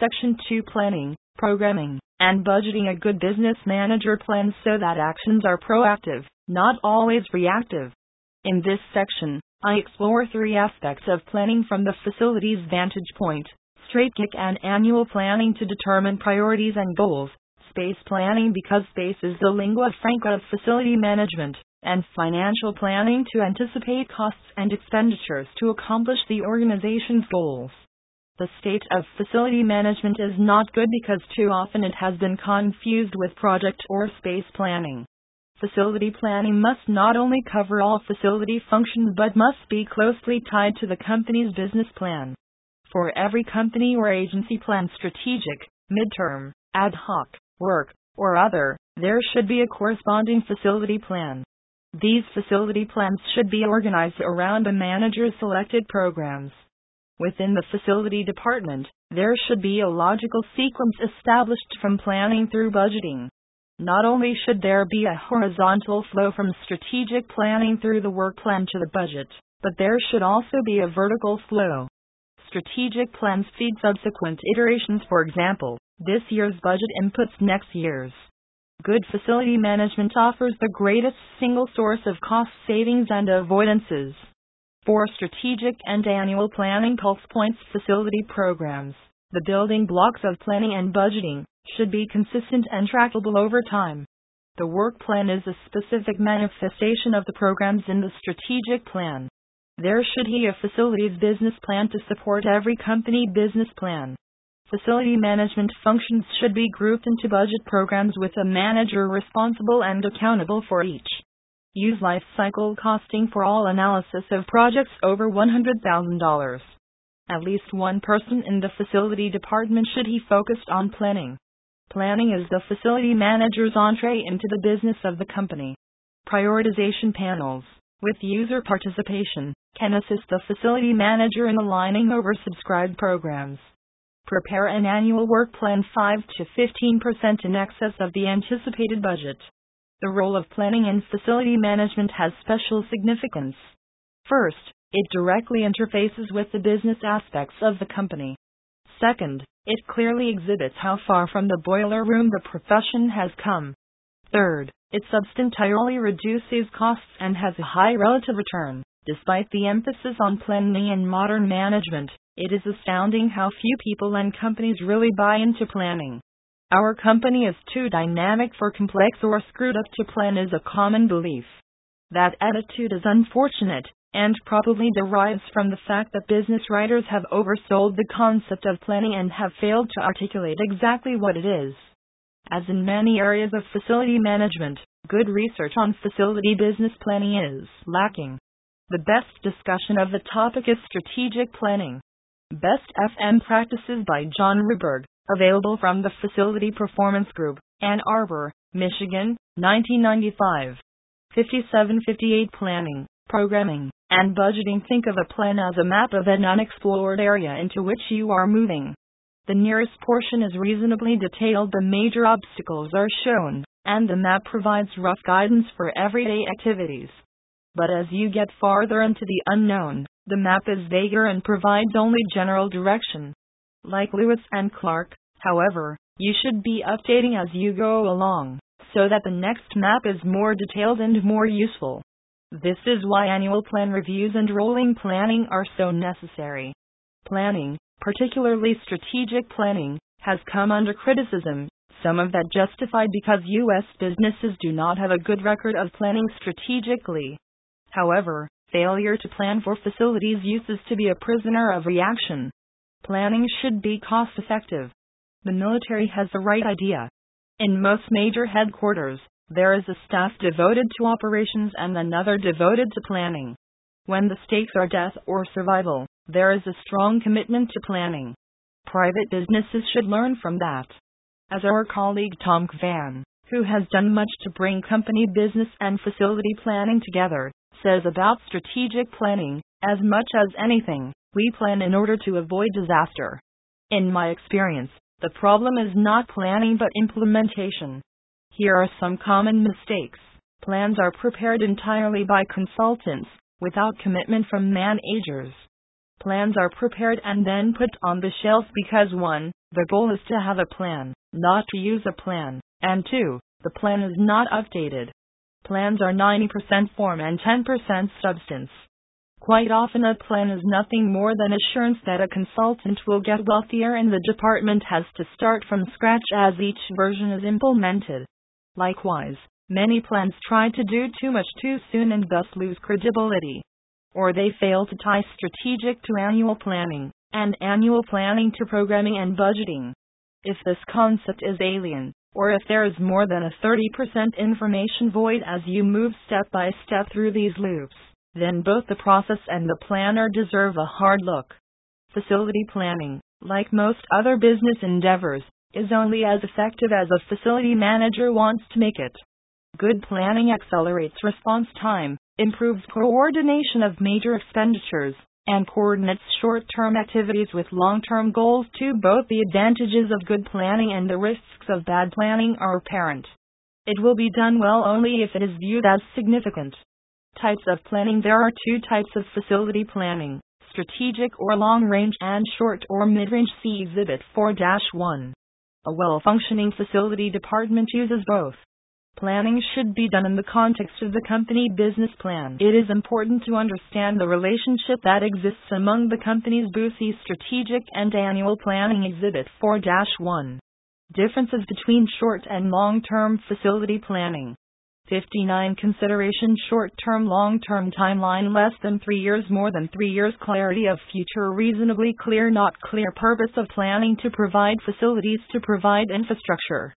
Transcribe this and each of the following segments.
Section 2 Planning, Programming, and Budgeting. A good business manager plans so that actions are proactive, not always reactive. In this section, I explore three aspects of planning from the facility's vantage point strategic and annual planning to determine priorities and goals, space planning because space is the lingua franca of facility management, and financial planning to anticipate costs and expenditures to accomplish the organization's goals. The state of facility management is not good because too often it has been confused with project or space planning. Facility planning must not only cover all facility functions but must be closely tied to the company's business plan. For every company or agency plan strategic, midterm, ad hoc, work, or other, there should be a corresponding facility plan. These facility plans should be organized around a manager's selected programs. Within the facility department, there should be a logical sequence established from planning through budgeting. Not only should there be a horizontal flow from strategic planning through the work plan to the budget, but there should also be a vertical flow. Strategic plans feed subsequent iterations, for example, this year's budget inputs next year's. Good facility management offers the greatest single source of cost savings and avoidances. For strategic and annual planning pulse points facility programs, the building blocks of planning and budgeting should be consistent and trackable over time. The work plan is a specific manifestation of the programs in the strategic plan. There should be a facilities business plan to support every company business plan. Facility management functions should be grouped into budget programs with a manager responsible and accountable for each. Use life cycle costing for all analysis of projects over $100,000. At least one person in the facility department should be focused on planning. Planning is the facility manager's entree into the business of the company. Prioritization panels, with user participation, can assist the facility manager in aligning oversubscribed programs. Prepare an annual work plan 5 to 15% in excess of the anticipated budget. The role of planning in facility management has special significance. First, it directly interfaces with the business aspects of the company. Second, it clearly exhibits how far from the boiler room the profession has come. Third, it substantially reduces costs and has a high relative return. Despite the emphasis on planning and modern management, it is astounding how few people and companies really buy into planning. Our company is too dynamic for complex or screwed up to plan is a common belief. That attitude is unfortunate and probably derives from the fact that business writers have oversold the concept of planning and have failed to articulate exactly what it is. As in many areas of facility management, good research on facility business planning is lacking. The best discussion of the topic is strategic planning. Best FM Practices by John Ruberg, available from the Facility Performance Group, Ann Arbor, Michigan, 1995. 5758 Planning, Programming, and Budgeting Think of a plan as a map of an unexplored area into which you are moving. The nearest portion is reasonably detailed, the major obstacles are shown, and the map provides rough guidance for everyday activities. But as you get farther into the unknown, the map is vaguer and provides only general direction. Like Lewis and Clark, however, you should be updating as you go along, so that the next map is more detailed and more useful. This is why annual plan reviews and rolling planning are so necessary. Planning, particularly strategic planning, has come under criticism, some of that justified because U.S. businesses do not have a good record of planning strategically. However, Failure to plan for facilities uses to be a prisoner of reaction. Planning should be cost effective. The military has the right idea. In most major headquarters, there is a staff devoted to operations and another devoted to planning. When the stakes are death or survival, there is a strong commitment to planning. Private businesses should learn from that. As our colleague Tom Kvan, who has done much to bring company business and facility planning together, says about strategic planning, as much as anything, we plan in order to avoid disaster. In my experience, the problem is not planning but implementation. Here are some common mistakes. Plans are prepared entirely by consultants, without commitment from managers. Plans are prepared and then put on the shelf because one, The goal is to have a plan, not to use a plan. And 2. The plan is not updated. Plans are 90% form and 10% substance. Quite often, a plan is nothing more than assurance that a consultant will get wealthier and the department has to start from scratch as each version is implemented. Likewise, many plans try to do too much too soon and thus lose credibility. Or they fail to tie strategic to annual planning and annual planning to programming and budgeting. If this concept is alien, or if there is more than a 30% information void as you move step by step through these loops, then both the process and the planner deserve a hard look. Facility planning, like most other business endeavors, is only as effective as a facility manager wants to make it. Good planning accelerates response time, improves coordination of major expenditures, and coordinates short term activities with long term goals too. Both the advantages of good planning and the risks of bad planning are apparent. It will be done well only if it is viewed as significant. Types of planning There are two types of facility planning strategic or long range and short or mid range. See Exhibit 4 1. A well functioning facility department uses both. Planning should be done in the context of the company business plan. It is important to understand the relationship that exists among the company's BUSI strategic and annual planning exhibit 4 1. Differences between short and long term facility planning. 59 Consideration Short term, long term timeline less than 3 years, more than 3 years. Clarity of future, reasonably clear, not clear. Purpose of planning to provide facilities, to provide infrastructure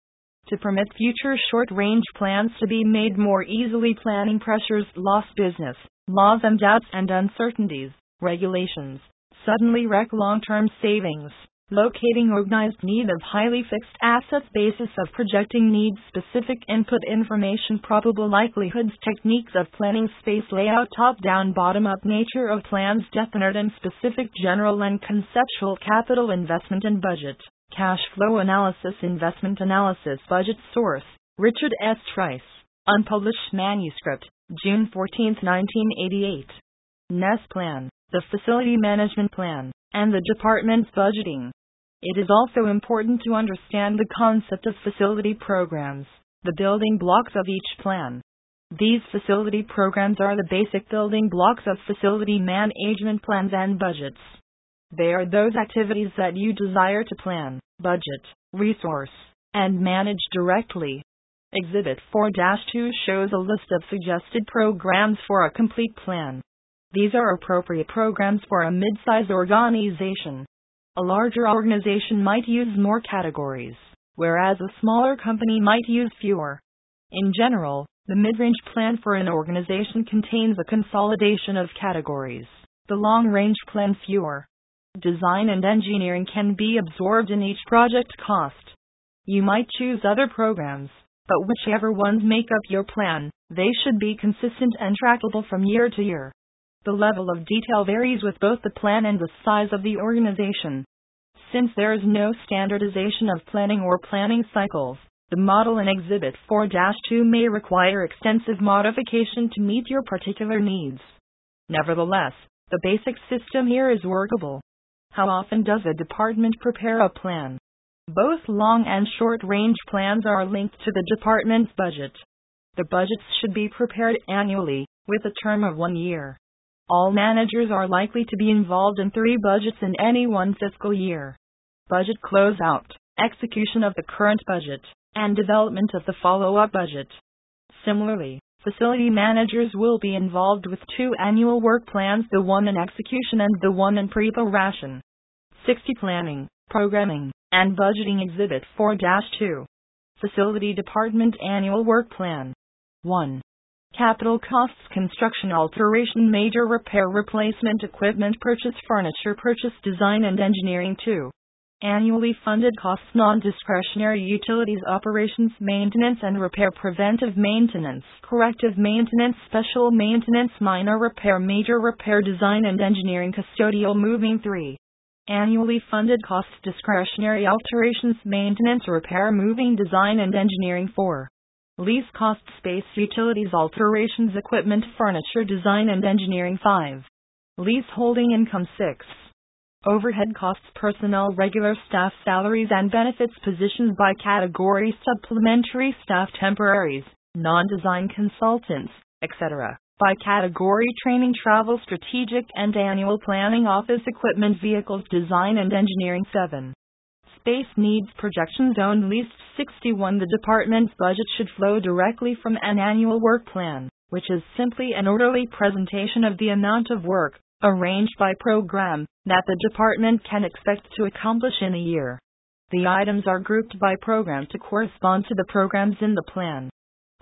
to permit future short range plans to be made more easily. Planning pressures, lost business, laws and doubts and uncertainties, regulations, suddenly wreck long term savings. Locating organized need of highly fixed assets basis of projecting needs specific input information probable likelihoods techniques of planning space layout top down bottom up nature of plans definite and specific general and conceptual capital investment and budget Cash Flow Analysis Investment Analysis Budget Source Richard S. Trice. Unpublished manuscript. June 14, 1988. NES Plan. The Facility Management Plan. And the Department's Budgeting. It is also important to understand the concept of facility programs, the building blocks of each plan. These facility programs are the basic building blocks of facility management plans and budgets. They are those activities that you desire to plan, budget, resource, and manage directly. Exhibit 4 2 shows a list of suggested programs for a complete plan. These are appropriate programs for a mid sized organization. A larger organization might use more categories, whereas a smaller company might use fewer. In general, the mid range plan for an organization contains a consolidation of categories, the long range plan fewer design and engineering can be absorbed in each project cost. You might choose other programs, but whichever ones make up your plan, they should be consistent and trackable from year to year. The level of detail varies with both the plan and the size of the organization. Since there is no standardization of planning or planning cycles, the model in Exhibit 4 2 may require extensive modification to meet your particular needs. Nevertheless, the basic system here is workable. How often does a department prepare a plan? Both long and short range plans are linked to the department's budget. The budgets should be prepared annually, with a term of one year. All managers are likely to be involved in three budgets in any one fiscal year budget closeout, execution of the current budget, and development of the follow up budget. Similarly, facility managers will be involved with two annual work plans the one in execution and the one in preparation. 60 Planning, Programming, and Budgeting Exhibit 4 2. Facility Department Annual Work Plan. 1. Capital costs construction alteration major repair replacement equipment purchase furniture purchase design and engineering 2. Annually funded costs non discretionary utilities operations maintenance and repair preventive maintenance corrective maintenance special maintenance minor repair major repair design and engineering custodial moving 3 annually funded costs discretionary alterations maintenance repair moving design and engineering 4 lease cost space utilities alterations equipment furniture design and engineering 5 lease holding income 6 overhead costs, personnel, regular staff salaries and benefits, positions by category, supplementary staff, temporaries, non design consultants, etc. By category, training, travel, strategic and annual planning, office equipment, vehicles, design and engineering. 7. Space needs projection zone least 61. The department's budget should flow directly from an annual work plan, which is simply an orderly presentation of the amount of work, arranged by program, that the department can expect to accomplish in a year. The items are grouped by program to correspond to the programs in the plan.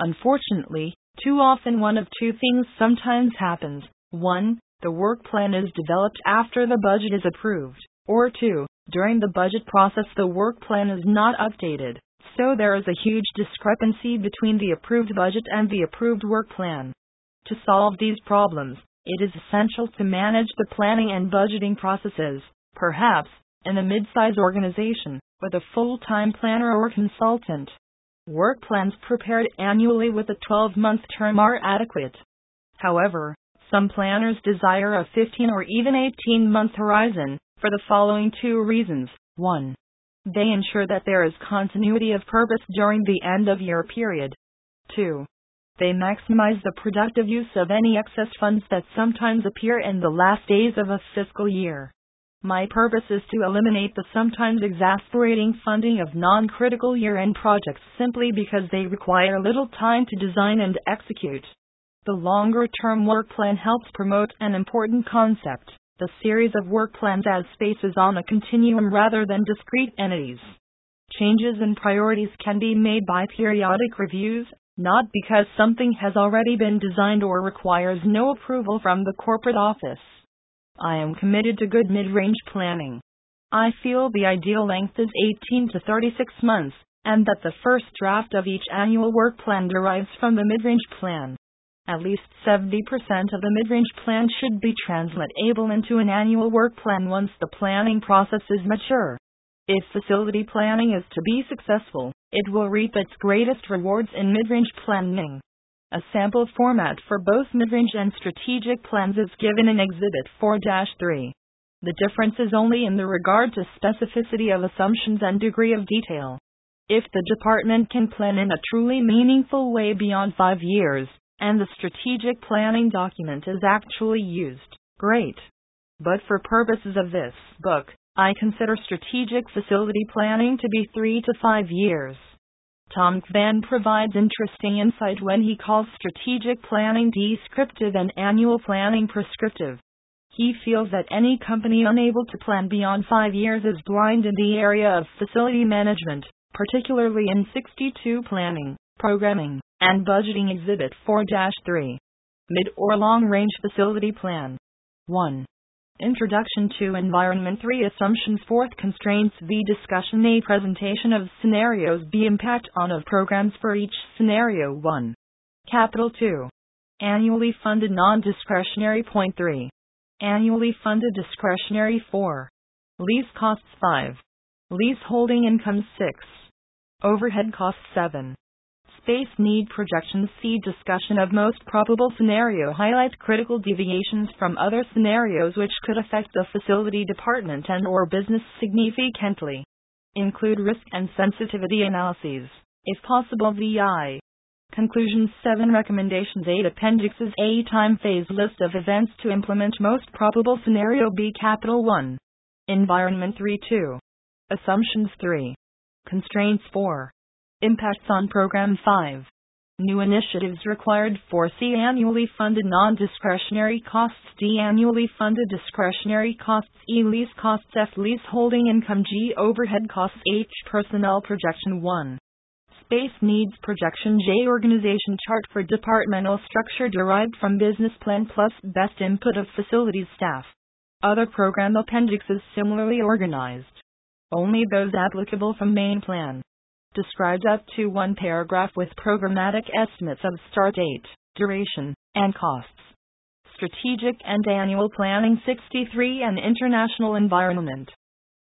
Unfortunately, too often one of two things sometimes happens. 1. The work plan is developed after the budget is approved, or 2. During the budget process the work plan is not updated, so there is a huge discrepancy between the approved budget and the approved work plan. To solve these problems, it is essential to manage the planning and budgeting processes, perhaps, in a mid-size organization, with a full-time planner or consultant. Work plans prepared annually with a 12-month term are adequate. However, some planners desire a 15 or even 18 month horizon for the following two reasons. 1. They ensure that there is continuity of purpose during the end of year period. 2. They maximize the productive use of any excess funds that sometimes appear in the last days of a fiscal year. My purpose is to eliminate the sometimes exasperating funding of non critical year end projects simply because they require little time to design and execute. The longer term work plan helps promote an important concept the series of work plans as spaces on a continuum rather than discrete entities. Changes in priorities can be made by periodic reviews, not because something has already been designed or requires no approval from the corporate office. I am committed to good mid range planning. I feel the ideal length is 18 to 36 months, and that the first draft of each annual work plan derives from the mid range plan. At least 70% of the mid range plan should be translatable into an annual work plan once the planning process is mature. If facility planning is to be successful, it will reap its greatest rewards in mid-range planning. A sample format for both mid-range and strategic plans is given in Exhibit 4-3. The difference is only in the regard to specificity of assumptions and degree of detail. If the department can plan in a truly meaningful way beyond five years, and the strategic planning document is actually used, great. But for purposes of this book, I consider strategic facility planning to be three to five years. Tom Kvan provides interesting insight when he calls strategic planning descriptive and annual planning prescriptive. He feels that any company unable to plan beyond five years is blind in the area of facility management, particularly in 62 planning, programming, and budgeting exhibit 4 3. Mid or long range facility plan. 1. Introduction to Environment 3 Assumptions 4th Constraints V Discussion A Presentation of Scenarios B Impact on of Programs for each Scenario 1. Capital 2. Annually Funded Non-Discretionary Point 3. Annually Funded Discretionary 4. Lease Costs 5. Lease Holding Income 6. Overhead Costs 7 space need projections see discussion of most probable scenario highlights critical deviations from other scenarios which could affect the facility department and or business significantly. Include risk and sensitivity analyses, if possible VI. Conclusions 7 Recommendations 8 Appendixes A. Time phase list of events to implement most probable scenario B. Capital 1 Environment 3 2 Assumptions 3 Constraints 4 Impacts on Program 5. New initiatives required for C. Annually funded non discretionary costs D. Annually funded discretionary costs E. Lease costs F. Lease holding income G. Overhead costs H. Personnel projection 1. Space needs projection J. Organization chart for departmental structure derived from business plan plus best input of facilities staff. Other program appendixes similarly organized. Only those applicable from main plan describes up to one paragraph with programmatic estimates of start date, duration, and costs. Strategic and Annual Planning 63 and International Environment.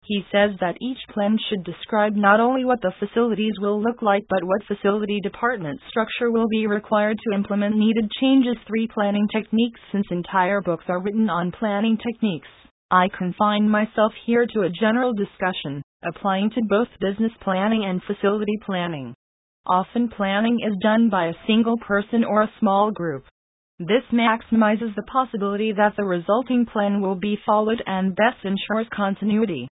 He says that each plan should describe not only what the facilities will look like but what facility department structure will be required to implement needed changes. 3 Planning Techniques Since entire books are written on planning techniques, I confine myself here to a general discussion, applying to both business planning and facility planning. Often planning is done by a single person or a small group. This maximizes the possibility that the resulting plan will be followed and best ensures continuity.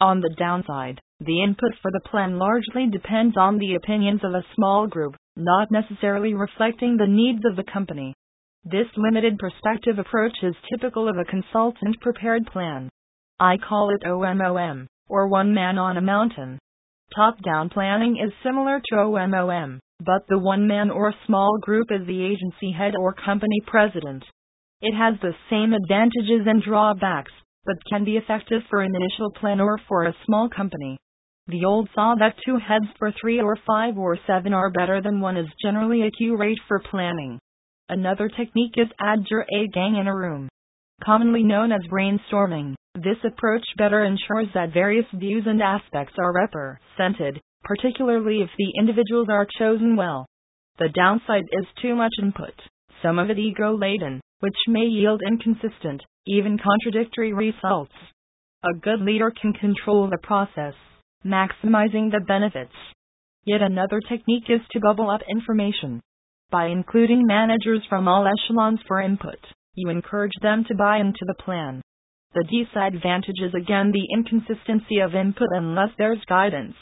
On the downside, the input for the plan largely depends on the opinions of a small group, not necessarily reflecting the needs of the company. This limited perspective approach is typical of a consultant prepared plan. I call it OMOM, or one man on a mountain. Top down planning is similar to OMOM, but the one man or small group is the agency head or company president. It has the same advantages and drawbacks, but can be effective for an initial plan or for a small company. The old saw that two heads for three or five or seven are better than one is generally a cue rate for planning. Another technique is your A gang in a room. Commonly known as brainstorming, this approach better ensures that various views and aspects are represented, particularly if the individuals are chosen well. The downside is too much input, some of it ego laden, which may yield inconsistent, even contradictory results. A good leader can control the process, maximizing the benefits. Yet another technique is to bubble up information. By including managers from all echelons for input, you encourage them to buy into the plan. The disadvantage is again the inconsistency of input unless there's guidance.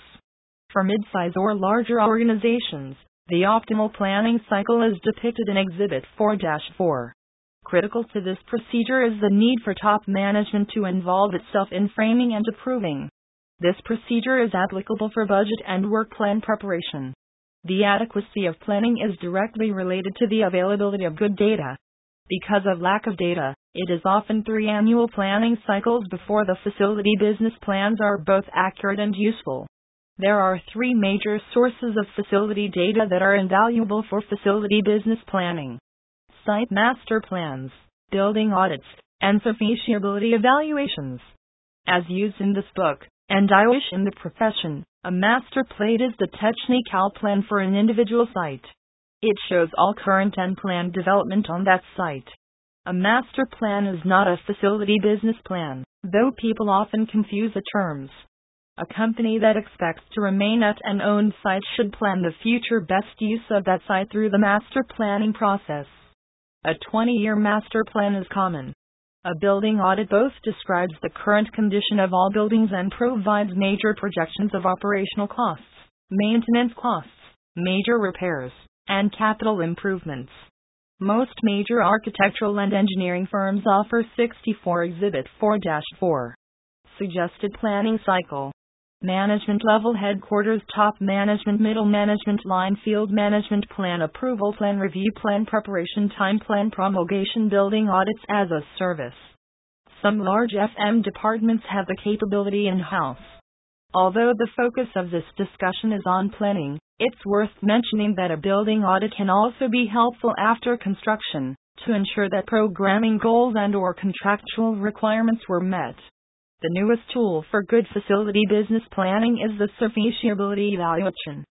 For mid-size or larger organizations, the optimal planning cycle is depicted in Exhibit 4-4. Critical to this procedure is the need for top management to involve itself in framing and approving. This procedure is applicable for budget and work plan preparation. The adequacy of planning is directly related to the availability of good data. Because of lack of data, it is often three annual planning cycles before the facility business plans are both accurate and useful. There are three major sources of facility data that are invaluable for facility business planning site master plans, building audits, and sufficiency evaluations. As used in this book, and I wish in the profession, a master plan is the technical plan for an individual site. It shows all current and planned development on that site. A master plan is not a facility business plan, though people often confuse the terms. A company that expects to remain at an owned site should plan the future best use of that site through the master planning process. A 20 year master plan is common. A building audit both describes the current condition of all buildings and provides major projections of operational costs, maintenance costs, major repairs, and capital improvements. Most major architectural and engineering firms offer 64 Exhibit 4 4. Suggested planning cycle management level headquarters, top management, middle management, line field management, plan approval, plan review, plan preparation, time plan promulgation, building audits as a service. Some large FM departments have the capability in house. Although the focus of this discussion is on planning, it's worth mentioning that a building audit can also be helpful after construction to ensure that programming goals and or contractual requirements were met. The newest tool for good facility business planning is the Serviceability Evaluation.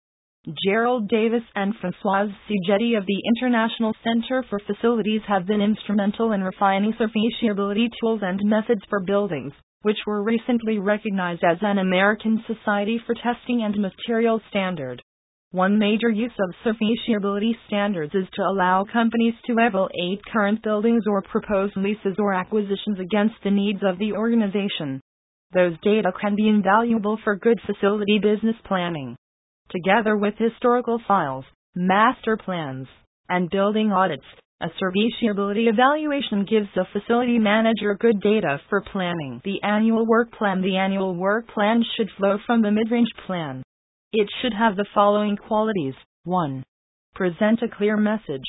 Gerald Davis and Françoise Szigeti of the International Center for Facilities have been instrumental in refining serviceability tools and methods for buildings, which were recently recognized as an American Society for Testing and Material Standard. One major use of serviceability standards is to allow companies to evaluate current buildings or propose leases or acquisitions against the needs of the organization. Those data can be invaluable for good facility business planning. Together with historical files, master plans, and building audits, a serviceability evaluation gives the facility manager good data for planning the annual work plan. The annual work plan should flow from the mid range plan. It should have the following qualities 1. Present a clear message.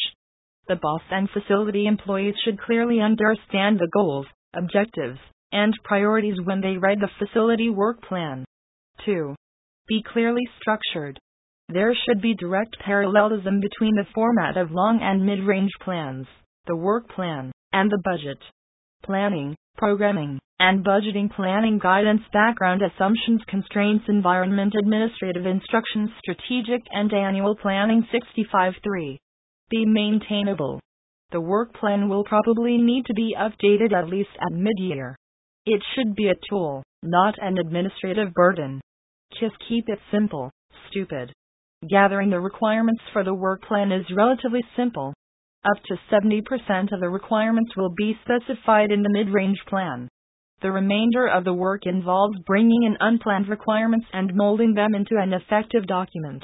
The boss and facility employees should clearly understand the goals, objectives, and priorities when they write the facility work plan. 2. Be clearly structured. There should be direct parallelism between the format of long and mid range plans, the work plan, and the budget. Planning, programming, and budgeting planning guidance background assumptions constraints environment administrative instructions strategic and annual planning 65.3. Be maintainable. The work plan will probably need to be updated at least at mid-year. It should be a tool, not an administrative burden. Just keep it simple, stupid. Gathering the requirements for the work plan is relatively simple. Up to 70% of the requirements will be specified in the mid range plan. The remainder of the work involves bringing in unplanned requirements and molding them into an effective document.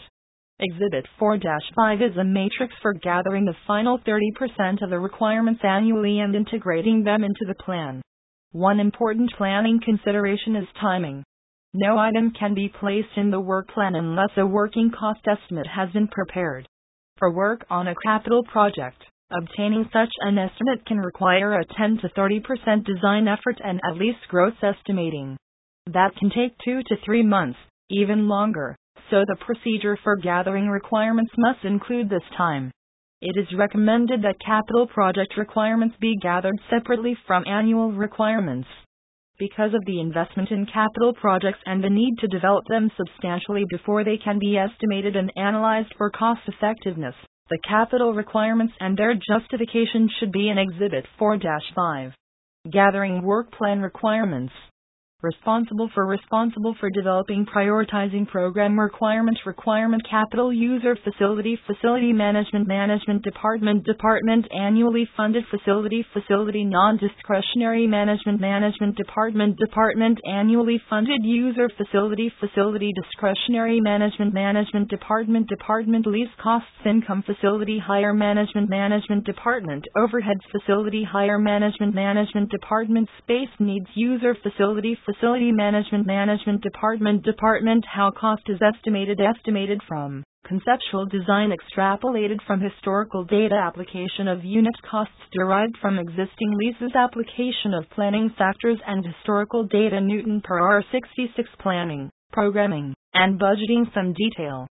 Exhibit 4 5 is a matrix for gathering the final 30% of the requirements annually and integrating them into the plan. One important planning consideration is timing. No item can be placed in the work plan unless a working cost estimate has been prepared. For work on a capital project, obtaining such an estimate can require a 10 to 30% design effort and at least gross estimating. That can take 2 to 3 months, even longer so the procedure for gathering requirements must include this time. It is recommended that capital project requirements be gathered separately from annual requirements. Because of the investment in capital projects and the need to develop them substantially before they can be estimated and analyzed for cost effectiveness, the capital requirements and their justification should be in Exhibit 4 5. Gathering Work Plan Requirements responsible for responsible for developing prioritizing program requirement requirement capital user facility facility management management department department annually funded facility facility non-discretionary management management department department annually funded user facility facility discretionary management management department department lease costs income facility hire management management department overheads facility hire management management department space needs user facility Facility Management Management Department Department How cost is estimated estimated from conceptual design extrapolated from historical data application of unit costs derived from existing leases application of planning factors and historical data Newton per R66 planning, programming, and budgeting some detail.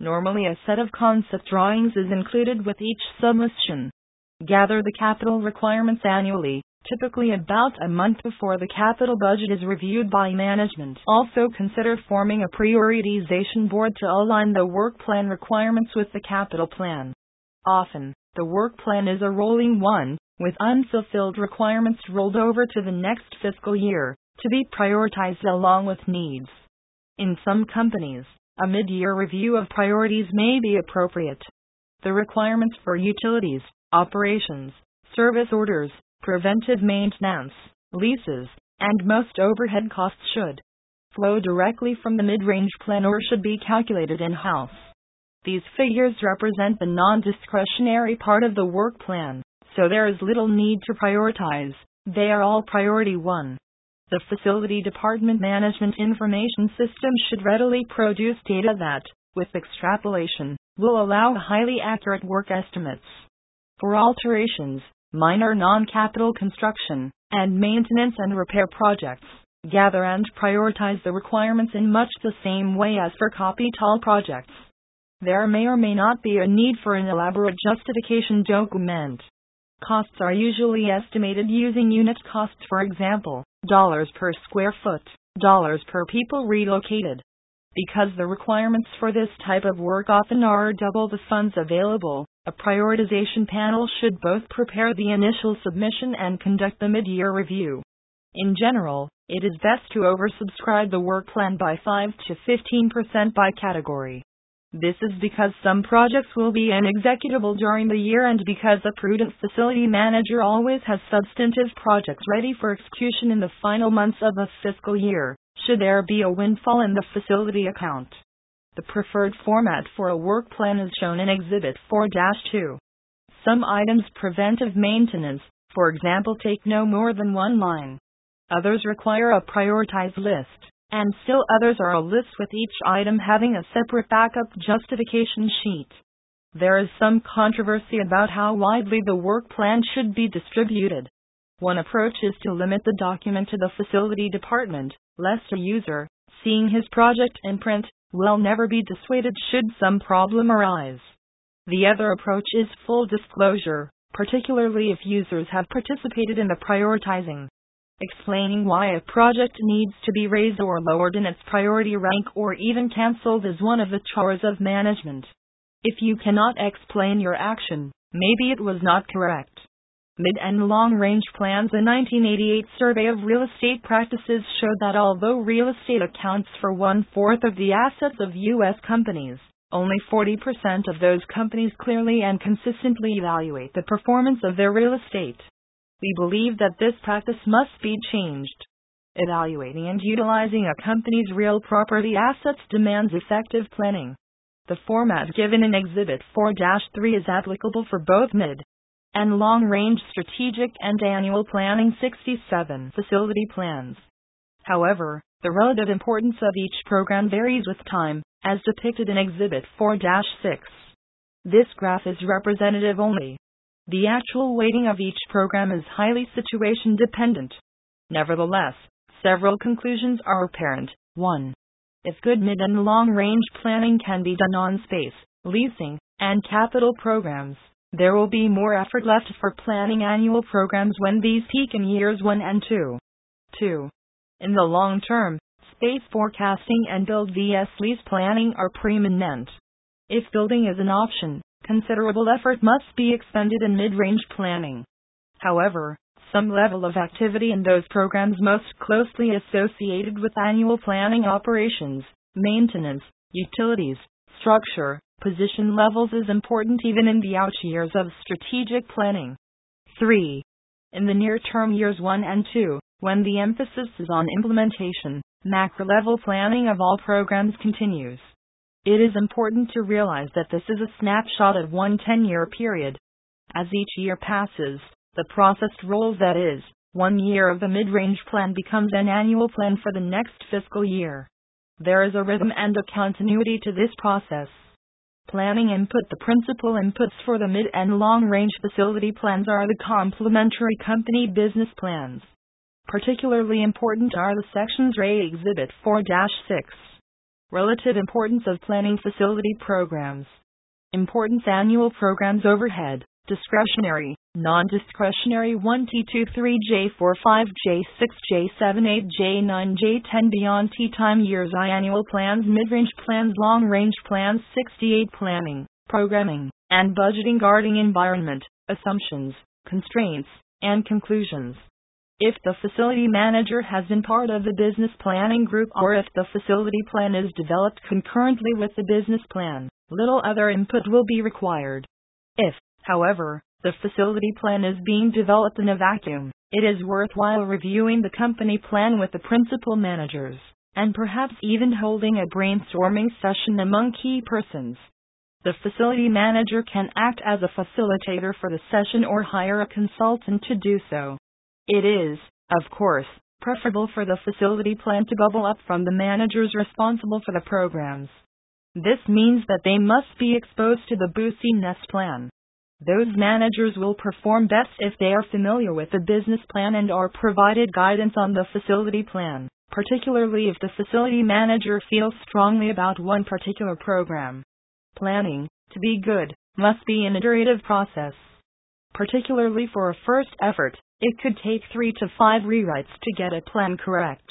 Normally a set of concept drawings is included with each submission. Gather the capital requirements annually typically about a month before the capital budget is reviewed by management. Also consider forming a prioritization board to align the work plan requirements with the capital plan. Often, the work plan is a rolling one, with unfulfilled requirements rolled over to the next fiscal year, to be prioritized along with needs. In some companies, a mid year review of priorities may be appropriate. The requirements for utilities, operations, service orders, preventive maintenance, leases, and most overhead costs should flow directly from the mid-range plan or should be calculated in-house. These figures represent the non-discretionary part of the work plan, so there is little need to prioritize. They are all priority 1. The Facility Department Management Information System should readily produce data that, with extrapolation, will allow highly accurate work estimates. For alterations, minor non-capital construction, and maintenance and repair projects. Gather and prioritize the requirements in much the same way as for capital projects. There may or may not be a need for an elaborate justification document. Costs are usually estimated using unit costs, for example, dollars per square foot, dollars per people relocated. Because the requirements for this type of work often are double the funds available, a prioritization panel should both prepare the initial submission and conduct the mid year review. In general, it is best to oversubscribe the work plan by 5 to 15% by category. This is because some projects will be inexecutable during the year and because a prudent facility manager always has substantive projects ready for execution in the final months of a fiscal year, should there be a windfall in the facility account. The preferred format for a work plan is shown in Exhibit 4 2. Some items preventive maintenance, for example, take no more than one line. Others require a prioritized list, and still others are a list with each item having a separate backup justification sheet. There is some controversy about how widely the work plan should be distributed. One approach is to limit the document to the facility department, lest a user, seeing his project in print, will never be dissuaded should some problem arise. The other approach is full disclosure, particularly if users have participated in the prioritizing. Explaining why a project needs to be raised or lowered in its priority rank or even cancelled is one of the chores of management. If you cannot explain your action, maybe it was not correct. Mid and long range plans. A 1988 survey of real estate practices showed that although real estate accounts for one fourth of the assets of U.S. companies, only 40% of those companies clearly and consistently evaluate the performance of their real estate. We believe that this practice must be changed. Evaluating and utilizing a company's real property assets demands effective planning. The format given in Exhibit 4 3 is applicable for both mid and long range strategic and annual planning 67 facility plans. However, the relative importance of each program varies with time, as depicted in Exhibit 4 6. This graph is representative only. The actual weighting of each program is highly situation dependent. Nevertheless, several conclusions are apparent. 1. If good mid and long range planning can be done on space, leasing, and capital programs, there will be more effort left for planning annual programs when these peak in years 1 and 2. 2. In the long term, space forecasting and build vs lease planning are preeminent. If building is an option, considerable effort must be expended in mid range planning. However, some level of activity in those programs most closely associated with annual planning operations, maintenance, utilities, structure, position levels is important even in the out years of strategic planning. 3. In the near term years 1 and 2, when the emphasis is on implementation, macro level planning of all programs continues. It is important to realize that this is a snapshot of one 10 year period. As each year passes, the processed rolls that is, one year of the mid range plan becomes an annual plan for the next fiscal year. There is a rhythm and a continuity to this process. Planning input The principal inputs for the mid and long range facility plans are the complementary company business plans. Particularly important are the sections RA Exhibit 4 6. Relative importance of planning facility programs. Importance annual programs overhead discretionary, non-discretionary 1T23J45 J6 J7 J9 J10 beyond T time years I annual plans mid-range plans long-range plans 68 planning, programming, and budgeting guarding environment, assumptions, constraints, and conclusions. If the facility manager has been part of the business planning group or if the facility plan is developed concurrently with the business plan, little other input will be required. If However, the facility plan is being developed in a vacuum. It is worthwhile reviewing the company plan with the principal managers, and perhaps even holding a brainstorming session among key persons. The facility manager can act as a facilitator for the session or hire a consultant to do so. It is, of course, preferable for the facility plan to bubble up from the managers responsible for the programs. This means that they must be exposed to the BUSI Nest plan. Those managers will perform best if they are familiar with the business plan and are provided guidance on the facility plan, particularly if the facility manager feels strongly about one particular program. Planning, to be good, must be an iterative process. Particularly for a first effort, it could take three to five rewrites to get a plan correct.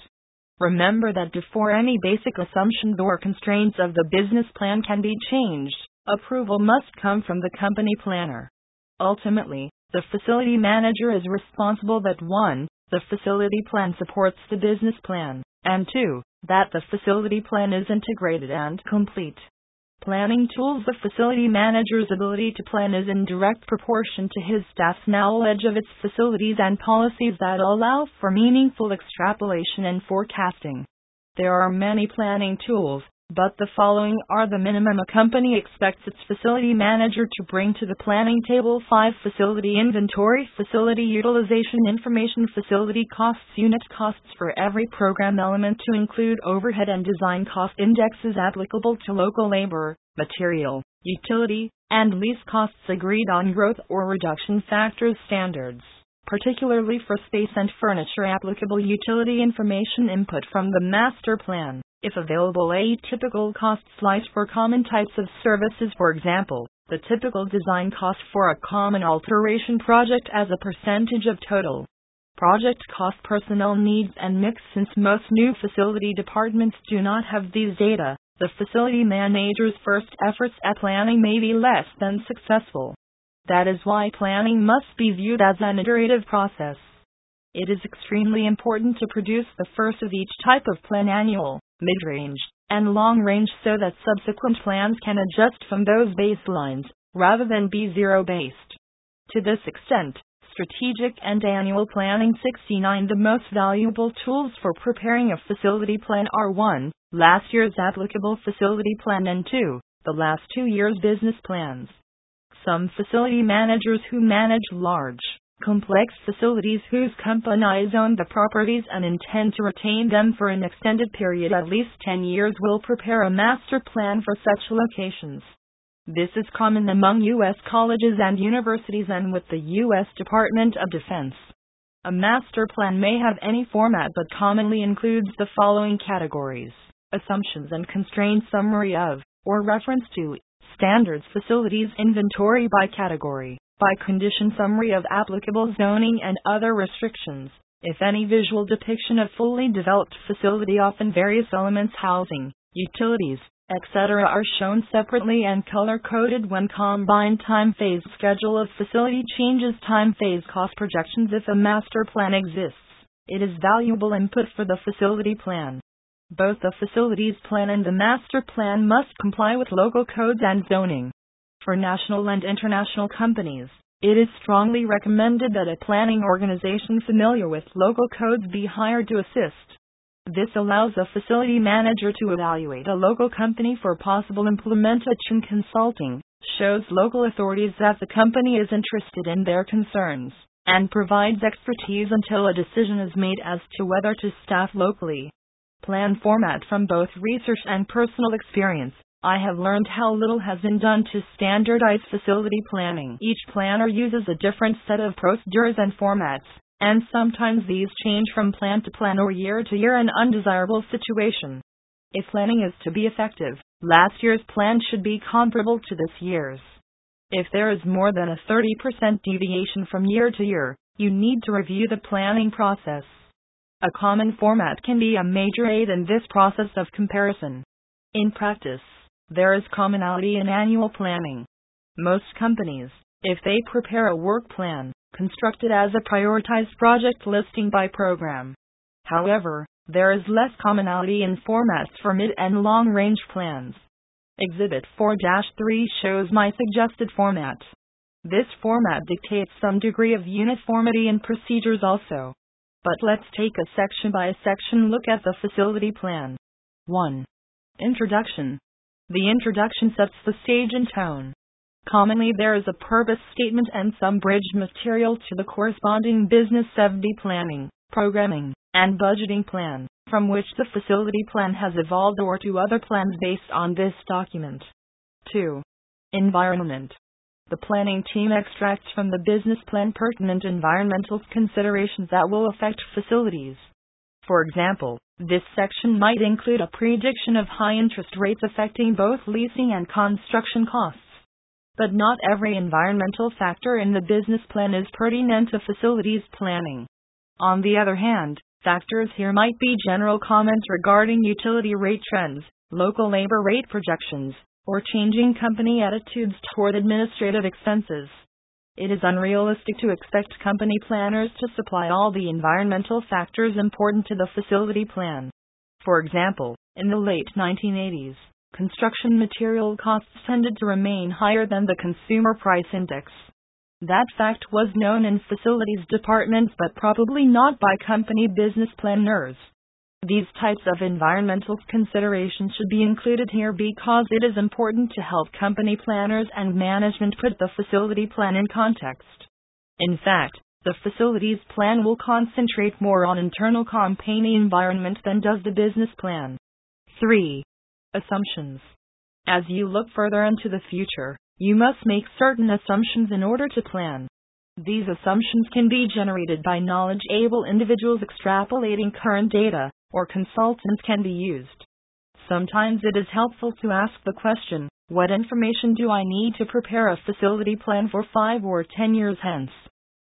Remember that before any basic assumptions or constraints of the business plan can be changed, Approval must come from the company planner. Ultimately, the facility manager is responsible that 1. The facility plan supports the business plan, and 2. That the facility plan is integrated and complete. Planning tools The facility manager's ability to plan is in direct proportion to his staff's knowledge of its facilities and policies that allow for meaningful extrapolation and forecasting. There are many planning tools, but the following are the minimum a company expects its facility manager to bring to the planning table. 5 facility inventory, facility utilization information, facility costs, unit costs for every program element to include overhead and design cost indexes applicable to local labor, material, utility, and lease costs agreed on growth or reduction factors standards particularly for space and furniture applicable utility information input from the master plan if available a typical cost slice for common types of services for example, the typical design cost for a common alteration project as a percentage of total project cost personnel needs and mix since most new facility departments do not have these data, the facility manager's first efforts at planning may be less than successful. That is why planning must be viewed as an iterative process. It is extremely important to produce the first of each type of plan annual, mid range, and long range so that subsequent plans can adjust from those baselines, rather than be zero based. To this extent, strategic and annual planning 69 The most valuable tools for preparing a facility plan are 1. Last year's applicable facility plan and 2. The last two years' business plans. Some facility managers who manage large, complex facilities whose companies own the properties and intend to retain them for an extended period at least 10 years will prepare a master plan for such locations. This is common among U.S. colleges and universities and with the U.S. Department of Defense. A master plan may have any format but commonly includes the following categories assumptions and constraints summary of, or reference to, standards facilities inventory by category, by condition summary of applicable zoning and other restrictions, if any visual depiction of fully developed facility often various elements housing, utilities, etc. are shown separately and color coded when combined time phase schedule of facility changes time phase cost projections if a master plan exists. It is valuable input for the facility plan. Both the facilities plan and the master plan must comply with local codes and zoning. For national and international companies, it is strongly recommended that a planning organization familiar with local codes be hired to assist. This allows a facility manager to evaluate a local company for possible implementation consulting, shows local authorities that the company is interested in their concerns, and provides expertise until a decision is made as to whether to staff locally. Plan format from both research and personal experience. I have learned how little has been done to standardize facility planning. Each planner uses a different set of procedures and formats and sometimes these change from plan to plan or year to year, an undesirable situation. If planning is to be effective, last year's plan should be comparable to this year's. If there is more than a 30% deviation from year to year, you need to review the planning process. A common format can be a major aid in this process of comparison. In practice, there is commonality in annual planning. Most companies, if they prepare a work plan, construct it as a prioritized project listing by program. However, there is less commonality in formats for mid and long range plans. Exhibit 4 3 shows my suggested format. This format dictates some degree of uniformity in procedures also. But let's take a section by section look at the facility plan. 1. Introduction. The introduction sets the stage and tone. Commonly, there is a purpose statement and some bridge material to the corresponding business 70 planning, programming, and budgeting plan, from which the facility plan has evolved or to other plans based on this document. 2. Environment. The planning team extracts from the business plan pertinent environmental considerations that will affect facilities. For example, this section might include a prediction of high interest rates affecting both leasing and construction costs. But not every environmental factor in the business plan is pertinent to facilities planning. On the other hand, factors here might be general comments regarding utility rate trends, local labor rate projections, or changing company attitudes toward administrative expenses. It is unrealistic to expect company planners to supply all the environmental factors important to the facility plan. For example, in the late 1980s, construction material costs tended to remain higher than the consumer price index. That fact was known in facilities departments but probably not by company business planners. These types of environmental considerations should be included here because it is important to help company planners and management put the facility plan in context. In fact, the facilities plan will concentrate more on internal company environment than does the business plan. 3. Assumptions. As you look further into the future, you must make certain assumptions in order to plan. These assumptions can be generated by knowledge able individuals extrapolating current data, or consultants can be used. Sometimes it is helpful to ask the question What information do I need to prepare a facility plan for 5 or 10 years hence?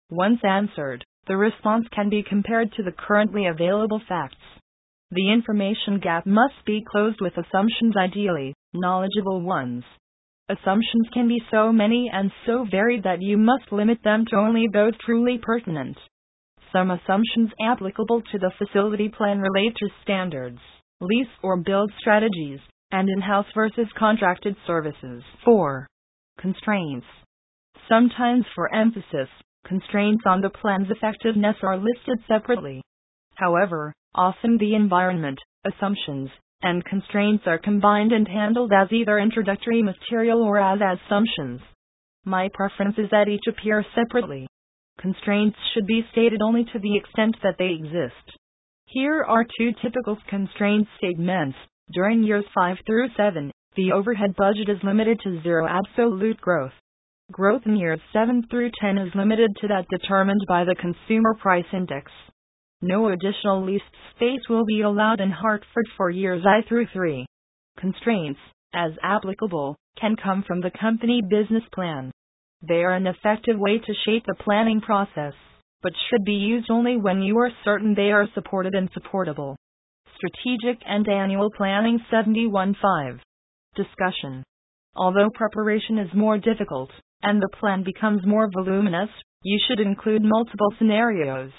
Once answered, the response can be compared to the currently available facts. The information gap must be closed with assumptions, ideally, knowledgeable ones. Assumptions can be so many and so varied that you must limit them to only those truly pertinent. Some assumptions applicable to the facility plan relate to standards, lease or build strategies, and in house versus contracted services. 4. Constraints. Sometimes, for emphasis, constraints on the plan's effectiveness are listed separately. However, often the environment, assumptions, and constraints are combined and handled as either introductory material or as assumptions. My preference is that each appear separately. Constraints should be stated only to the extent that they exist. Here are two typical constraint statements. During years 5 through 7, the overhead budget is limited to zero absolute growth. Growth in years 7 through 10 is limited to that determined by the Consumer Price Index. No additional leased space will be allowed in Hartford for years I through 3. Constraints, as applicable, can come from the company business plan. They are an effective way to shape the planning process, but should be used only when you are certain they are supported and supportable. Strategic and Annual Planning 71.5 Discussion Although preparation is more difficult, and the plan becomes more voluminous, you should include multiple scenarios.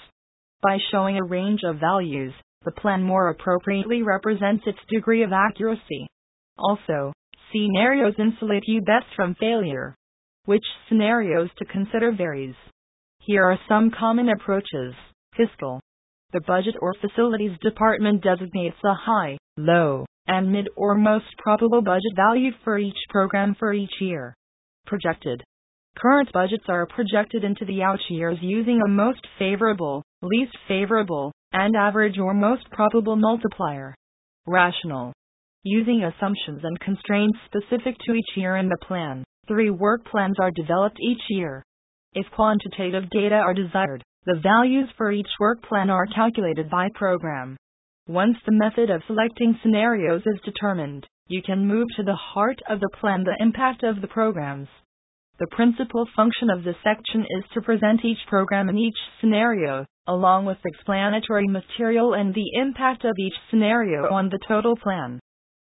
By showing a range of values, the plan more appropriately represents its degree of accuracy. Also, scenarios insulate you best from failure. Which scenarios to consider varies. Here are some common approaches. Fiscal. The budget or facilities department designates a high, low, and mid or most probable budget value for each program for each year. Projected. Current budgets are projected into the out years using a most favorable, least favorable, and average or most probable multiplier. Rational. Using assumptions and constraints specific to each year in the plan, three work plans are developed each year. If quantitative data are desired, the values for each work plan are calculated by program. Once the method of selecting scenarios is determined, you can move to the heart of the plan the impact of the programs. The principal function of this section is to present each program in each scenario, along with explanatory material and the impact of each scenario on the total plan.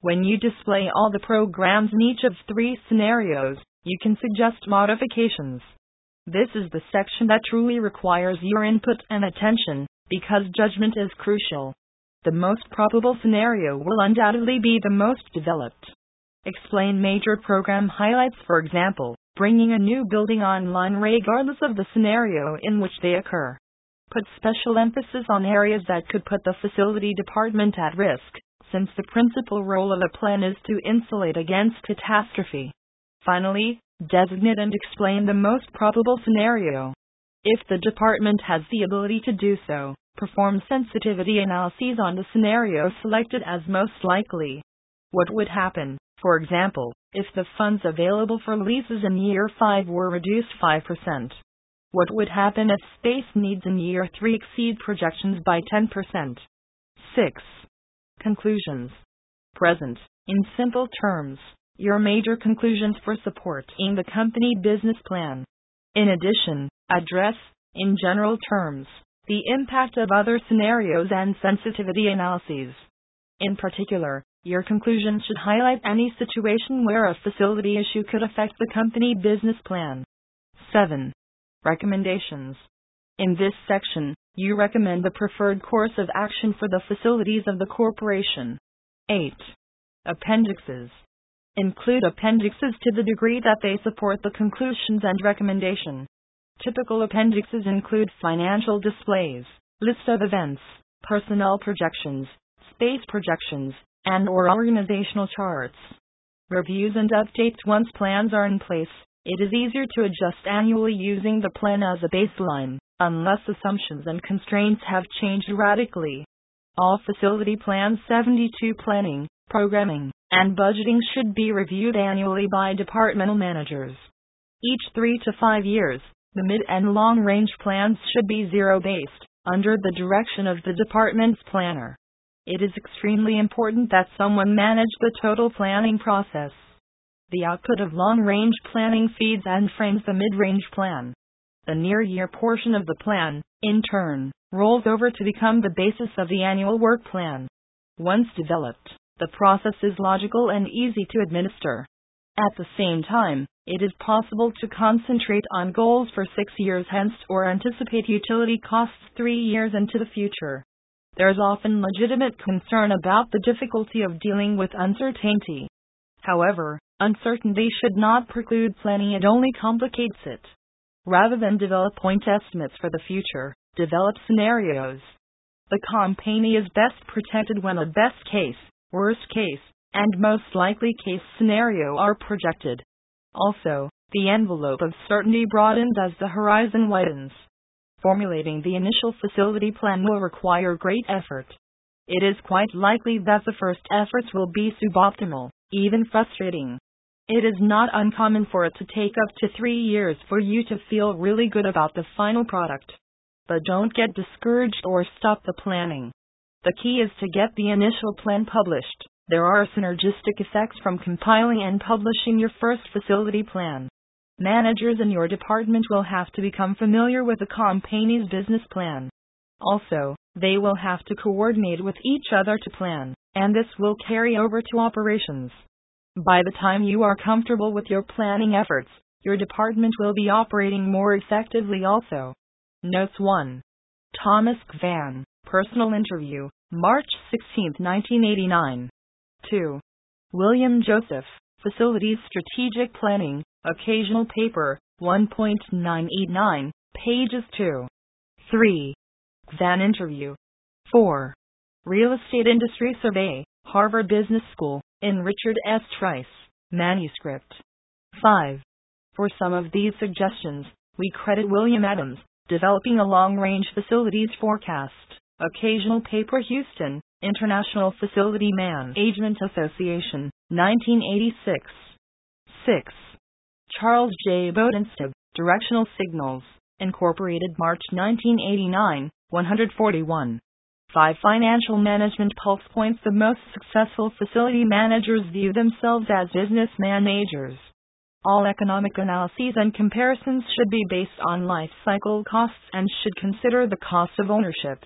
When you display all the programs in each of three scenarios, you can suggest modifications. This is the section that truly requires your input and attention, because judgment is crucial. The most probable scenario will undoubtedly be the most developed. Explain major program highlights, for example bringing a new building online regardless of the scenario in which they occur. Put special emphasis on areas that could put the facility department at risk, since the principal role of a plan is to insulate against catastrophe. Finally, designate and explain the most probable scenario. If the department has the ability to do so, perform sensitivity analyses on the scenario selected as most likely. What would happen, for example, if the funds available for leases in year 5 were reduced 5%. What would happen if space needs in year 3 exceed projections by 10%? 6. Conclusions. Present. In simple terms, your major conclusions for supporting the company business plan. In addition, address, in general terms, the impact of other scenarios and sensitivity analyses. In particular, your conclusion should highlight any situation where a facility issue could affect the company business plan. 7. Recommendations. In this section, you recommend the preferred course of action for the facilities of the corporation. 8. Appendixes. Include appendixes to the degree that they support the conclusions and recommendation. Typical appendixes include financial displays, list of events, personnel projections, space projections, and or organizational charts. Reviews and updates once plans are in place. It is easier to adjust annually using the plan as a baseline, unless assumptions and constraints have changed radically. All facility plans 72 planning, programming, and budgeting should be reviewed annually by departmental managers. Each three to five years, the mid and long range plans should be zero based, under the direction of the department's planner it is extremely important that someone manage the total planning process. The output of long range planning feeds and frames the mid range plan. The near year portion of the plan, in turn, rolls over to become the basis of the annual work plan. Once developed, the process is logical and easy to administer. At the same time, it is possible to concentrate on goals for six years hence or anticipate utility costs three years into the future. There is often legitimate concern about the difficulty of dealing with uncertainty. However, uncertainty should not preclude planning, it only complicates it. Rather than develop point estimates for the future, develop scenarios. The company is best protected when a best case, worst case, and most likely case scenario are projected. Also, the envelope of certainty broadens as the horizon widens. Formulating the initial facility plan will require great effort. It is quite likely that the first efforts will be suboptimal, even frustrating. It is not uncommon for it to take up to three years for you to feel really good about the final product. But don't get discouraged or stop the planning. The key is to get the initial plan published. There are synergistic effects from compiling and publishing your first facility plan. Managers in your department will have to become familiar with the company's business plan. Also, they will have to coordinate with each other to plan, and this will carry over to operations. By the time you are comfortable with your planning efforts, your department will be operating more effectively also. Notes 1. Thomas Van, Personal Interview, March 16, 1989. 2. William Joseph, Facilities Strategic Planning, Occasional Paper, 1.989, pages 2. 3. Van Interview. 4. Real Estate Industry Survey, Harvard Business School, in Richard S. Trice, manuscript. 5. For some of these suggestions, we credit William Adams, Developing a Long Range Facilities Forecast, Occasional Paper Houston, International Facility Management Association, 1986. 6. Charles J. Bodenstob, Directional Signals, Incorporated, March 1989, 141. 5 Financial Management Pulse Points The most successful facility managers view themselves as business managers. All economic analyses and comparisons should be based on life cycle costs and should consider the cost of ownership.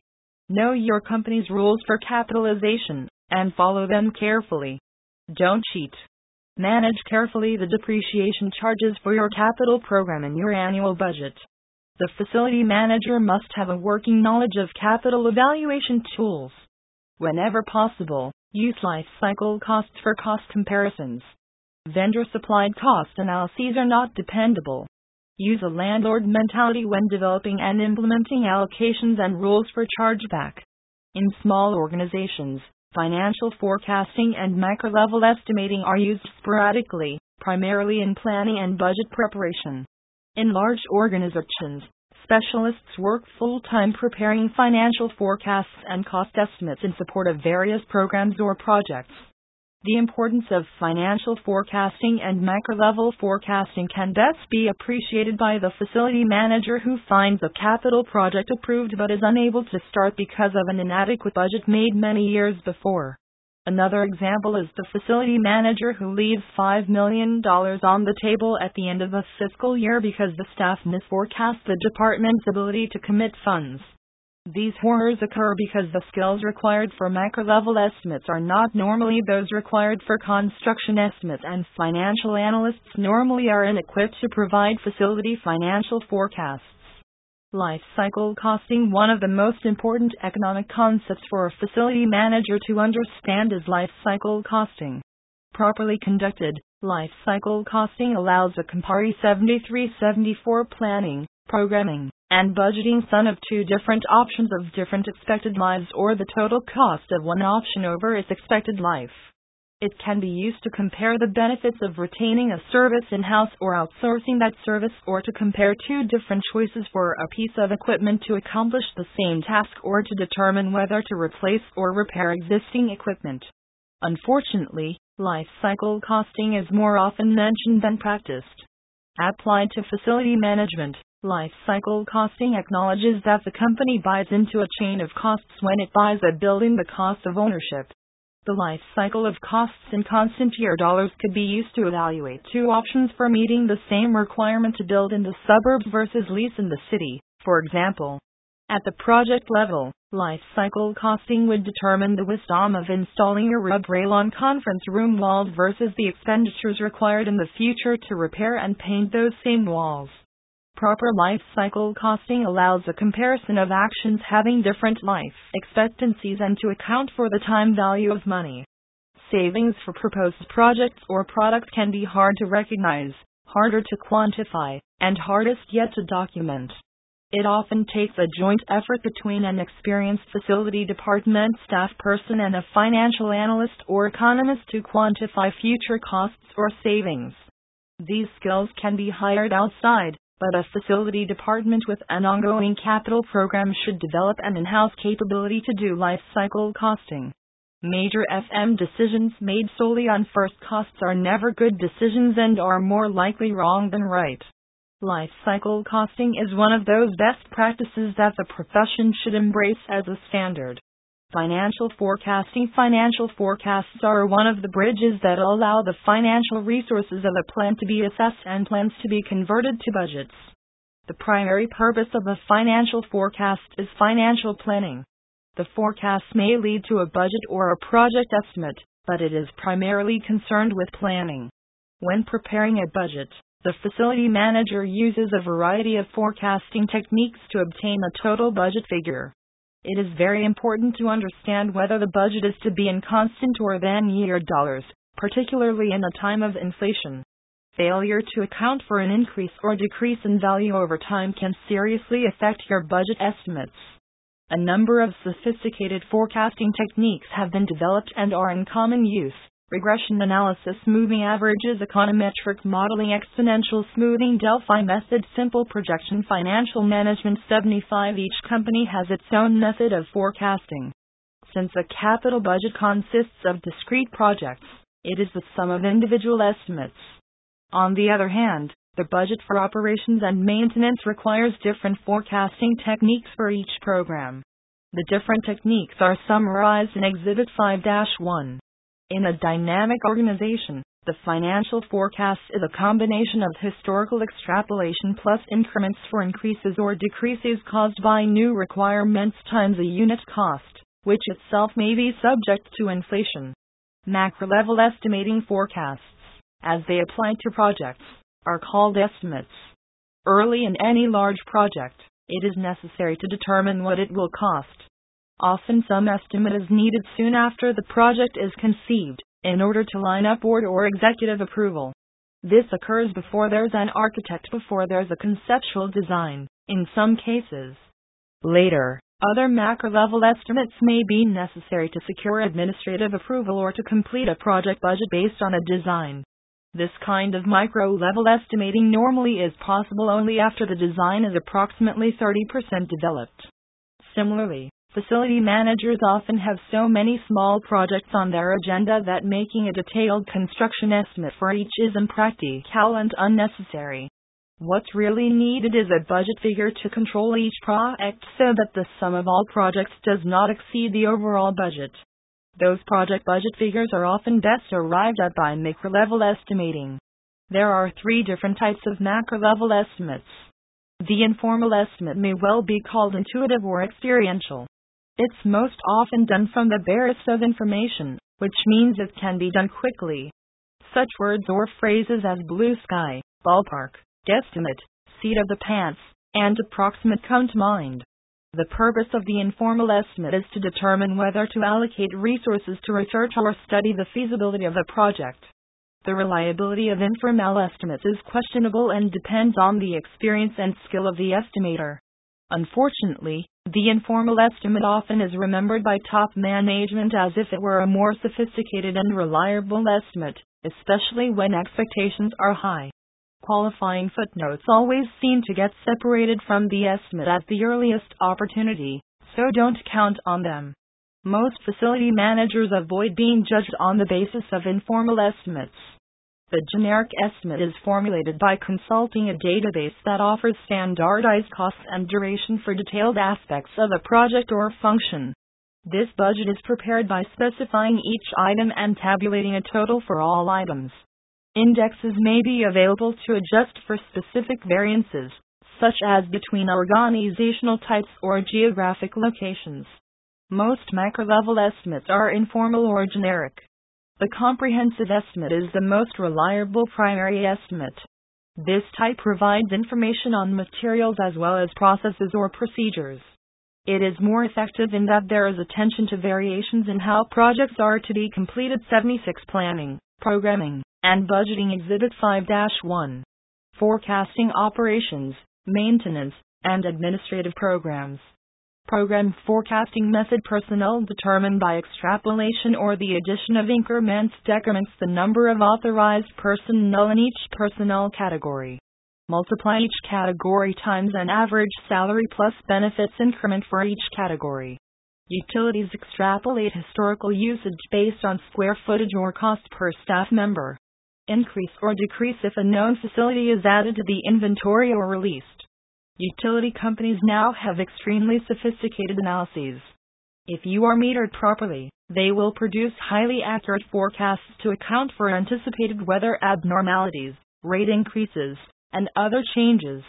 Know your company's rules for capitalization and follow them carefully. Don't cheat. Manage carefully the depreciation charges for your capital program in your annual budget. The facility manager must have a working knowledge of capital evaluation tools. Whenever possible, use life cycle costs for cost comparisons. Vendor supplied cost analyses are not dependable. Use a landlord mentality when developing and implementing allocations and rules for chargeback. In small organizations, financial forecasting and macro level estimating are used sporadically, primarily in planning and budget preparation. In large organizations, specialists work full time preparing financial forecasts and cost estimates in support of various programs or projects. The importance of financial forecasting and macro level forecasting can best be appreciated by the facility manager who finds a capital project approved but is unable to start because of an inadequate budget made many years before. Another example is the facility manager who leaves $5 million on the table at the end of a fiscal year because the staff misforecast the department's ability to commit funds. These horrors occur because the skills required for macro level estimates are not normally those required for construction estimates, and financial analysts normally are inequipped to provide facility financial forecasts. Life cycle costing One of the most important economic concepts for a facility manager to understand is life cycle costing. Properly conducted, life cycle costing allows a Campari 7374 planning, programming, and budgeting son of two different options of different expected lives or the total cost of one option over its expected life. It can be used to compare the benefits of retaining a service in house or outsourcing that service, or to compare two different choices for a piece of equipment to accomplish the same task, or to determine whether to replace or repair existing equipment. Unfortunately, life cycle costing is more often mentioned than practiced. Applied to facility management, Life cycle costing acknowledges that the company buys into a chain of costs when it buys a building, the cost of ownership. The life cycle of costs in constant year dollars could be used to evaluate two options for meeting the same requirement to build in the suburbs versus lease in the city, for example. At the project level, Life cycle costing would determine the wisdom of installing a rub rail on conference room walls versus the expenditures required in the future to repair and paint those same walls. Proper life cycle costing allows a comparison of actions having different life expectancies and to account for the time value of money. Savings for proposed projects or products can be hard to recognize, harder to quantify, and hardest yet to document. It often takes a joint effort between an experienced facility department staff person and a financial analyst or economist to quantify future costs or savings. These skills can be hired outside, but a facility department with an ongoing capital program should develop an in house capability to do life cycle costing. Major FM decisions made solely on first costs are never good decisions and are more likely wrong than right. Life cycle costing is one of those best practices that the profession should embrace as a standard. Financial forecasting Financial forecasts are one of the bridges that allow the financial resources of a plan to be assessed and plans to be converted to budgets. The primary purpose of a financial forecast is financial planning. The forecast may lead to a budget or a project estimate, but it is primarily concerned with planning. When preparing a budget, the facility manager uses a variety of forecasting techniques to obtain a total budget figure. It is very important to understand whether the budget is to be in constant or then year dollars, particularly in a time of inflation. Failure to account for an increase or decrease in value over time can seriously affect your budget estimates. A number of sophisticated forecasting techniques have been developed and are in common use regression analysis, moving averages, econometric modeling, exponential smoothing, Delphi method, simple projection, financial management 75. Each company has its own method of forecasting. Since a capital budget consists of discrete projects, it is the sum of individual estimates. On the other hand, the budget for operations and maintenance requires different forecasting techniques for each program. The different techniques are summarized in Exhibit 5 1. In a dynamic organization, the financial forecast is a combination of historical extrapolation plus increments for increases or decreases caused by new requirements times a unit cost, which itself may be subject to inflation. Macro level estimating forecasts, as they apply to projects, are called estimates. Early in any large project, it is necessary to determine what it will cost Often some estimate is needed soon after the project is conceived, in order to line up board or executive approval. This occurs before there's an architect, before there's a conceptual design, in some cases. Later, other macro level estimates may be necessary to secure administrative approval or to complete a project budget based on a design. This kind of micro level estimating normally is possible only after the design is approximately 30% developed. Similarly, Facility managers often have so many small projects on their agenda that making a detailed construction estimate for each is impractical and unnecessary. What's really needed is a budget figure to control each project so that the sum of all projects does not exceed the overall budget. Those project budget figures are often best arrived at by macro level estimating. There are three different types of macro level estimates. The informal estimate may well be called intuitive or experiential. It's most often done from the barest of information, which means it can be done quickly. Such words or phrases as blue sky, ballpark, guesstimate, seat of the pants, and approximate come to mind. The purpose of the informal estimate is to determine whether to allocate resources to research or study the feasibility of a project. The reliability of informal estimates is questionable and depends on the experience and skill of the estimator. Unfortunately, the informal estimate often is remembered by top management as if it were a more sophisticated and reliable estimate, especially when expectations are high. Qualifying footnotes always seem to get separated from the estimate at the earliest opportunity, so don't count on them. Most facility managers avoid being judged on the basis of informal estimates. The generic estimate is formulated by consulting a database that offers standardized costs and duration for detailed aspects of a project or function. This budget is prepared by specifying each item and tabulating a total for all items. Indexes may be available to adjust for specific variances, such as between organizational types or geographic locations. Most macro level estimates are informal or generic. The comprehensive estimate is the most reliable primary estimate. This type provides information on materials as well as processes or procedures. It is more effective in that there is attention to variations in how projects are to be completed. 76 Planning, Programming, and Budgeting Exhibit 5 1. Forecasting Operations, Maintenance, and Administrative Programs. Program forecasting method personnel determined by extrapolation or the addition of increments decrements the number of authorized personnel in each personnel category. Multiply each category times an average salary plus benefits increment for each category. Utilities extrapolate historical usage based on square footage or cost per staff member. Increase or decrease if a known facility is added to the inventory or released. Utility companies now have extremely sophisticated analyses. If you are metered properly, they will produce highly accurate forecasts to account for anticipated weather abnormalities, rate increases, and other changes.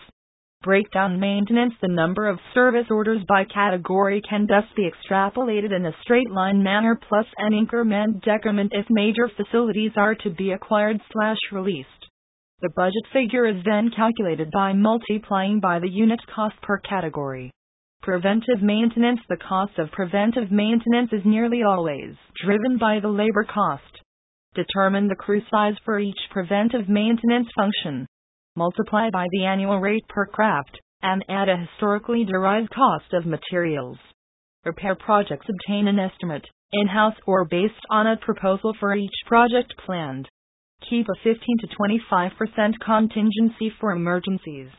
Breakdown maintenance The number of service orders by category can thus be extrapolated in a straight line manner plus an increment decrement if major facilities are to be acquired slash released. The budget figure is then calculated by multiplying by the unit cost per category. Preventive maintenance The cost of preventive maintenance is nearly always driven by the labor cost. Determine the crew size for each preventive maintenance function multiply by the annual rate per craft, and add a historically derived cost of materials. Repair projects obtain an estimate, in house or based on a proposal for each project planned. Keep a 15 to 25% contingency for emergencies.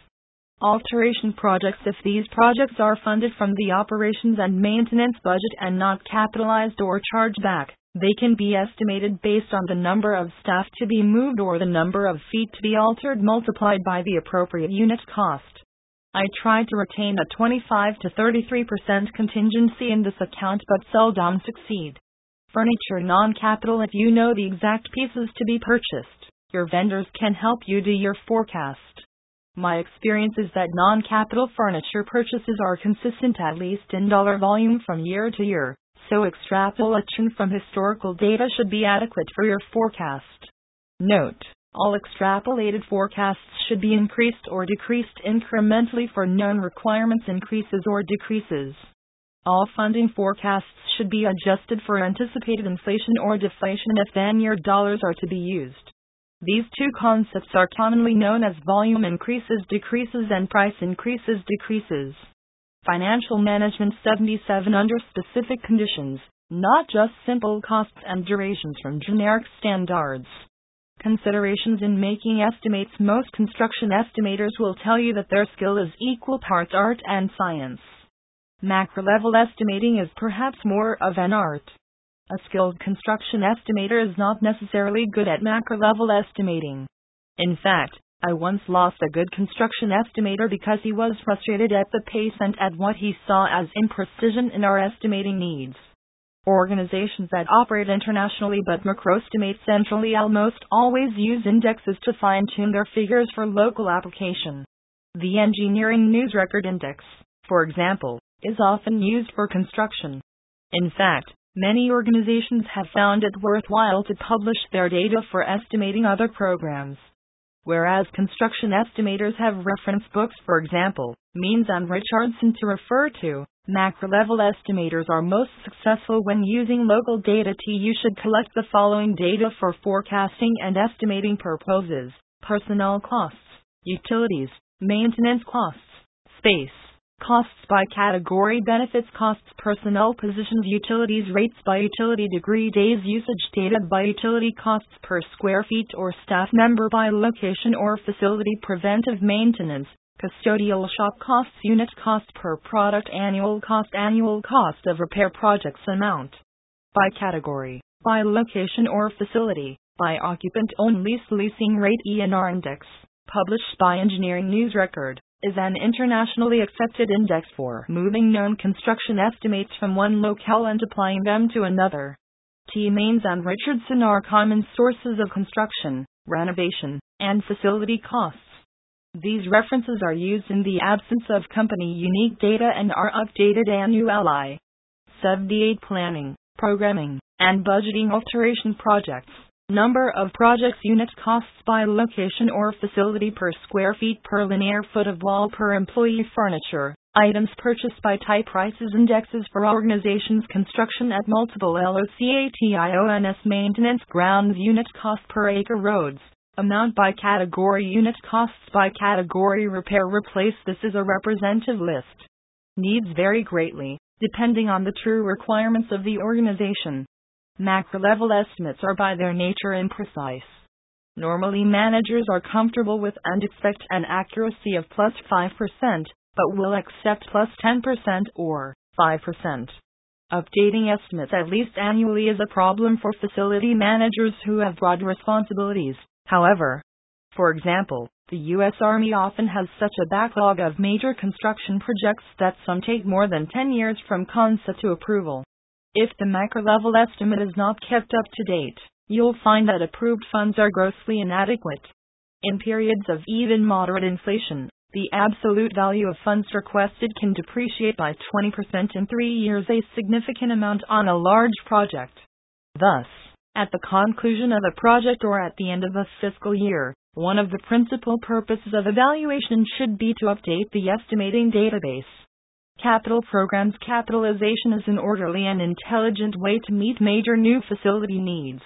Alteration projects If these projects are funded from the operations and maintenance budget and not capitalized or charged back, they can be estimated based on the number of staff to be moved or the number of feet to be altered multiplied by the appropriate unit cost. I try to retain a 25 to 33% contingency in this account but seldom succeed. Furniture non capital If you know the exact pieces to be purchased, your vendors can help you do your forecast. My experience is that non capital furniture purchases are consistent at least in dollar volume from year to year so extrapolation from historical data should be adequate for your forecast. Note, all extrapolated forecasts should be increased or decreased incrementally for known requirements increases or decreases. All funding forecasts should be adjusted for anticipated inflation or deflation if then your dollars are to be used. These two concepts are commonly known as volume increases decreases and price increases decreases. Financial Management 77 under specific conditions, not just simple costs and durations from generic standards. Considerations in making estimates Most construction estimators will tell you that their skill is equal parts art and science. Macro level estimating is perhaps more of an art. A skilled construction estimator is not necessarily good at macro level estimating. In fact, I once lost a good construction estimator because he was frustrated at the pace and at what he saw as imprecision in our estimating needs. Organizations that operate internationally but macroestimate centrally almost always use indexes to fine tune their figures for local application. The Engineering News Record Index, for example, is often used for construction. In fact, many organizations have found it worthwhile to publish their data for estimating other programs. Whereas construction estimators have reference books, for example, Means and Richardson to refer to, macro level estimators are most successful when using local data. T. You should collect the following data for forecasting and estimating purposes personnel costs, utilities, maintenance costs, space costs by category, benefits costs, personnel positions, utilities rates by utility degree, days usage data by utility costs per square feet or staff member by location or facility, preventive maintenance, custodial shop costs, unit cost per product, annual cost, annual cost of repair projects amount by category, by location or facility, by occupant owned lease leasing rate ENR index, published by Engineering News Record is an internationally accepted index for moving known construction estimates from one locale and applying them to another. T. Means and Richardson are common sources of construction, renovation, and facility costs. These references are used in the absence of company unique data and are updated annually. 78 Planning, Programming, and Budgeting Alteration Projects. Number of projects units costs by location or facility per square feet per linear foot of wall per employee furniture. Items purchased by type prices indexes for organizations construction at multiple LOCATIONS maintenance grounds unit cost per acre roads. Amount by category unit costs by category repair replace this is a representative list. Needs vary greatly depending on the true requirements of the organization macro level estimates are by their nature imprecise normally managers are comfortable with and expect an accuracy of plus 5% but will accept plus 10% or 5%. Updating estimates at least annually is a problem for facility managers who have broad responsibilities. However, for example, the U.S. Army often has such a backlog of major construction projects that some take more than 10 years from concept to approval. If the macro level estimate is not kept up to date, you'll find that approved funds are grossly inadequate. In periods of even moderate inflation, the absolute value of funds requested can depreciate by 20% in three years, a significant amount on a large project. Thus, at the conclusion of a project or at the end of a fiscal year, one of the principal purposes of evaluation should be to update the estimating database. Capital programs capitalization is an orderly and intelligent way to meet major new facility needs.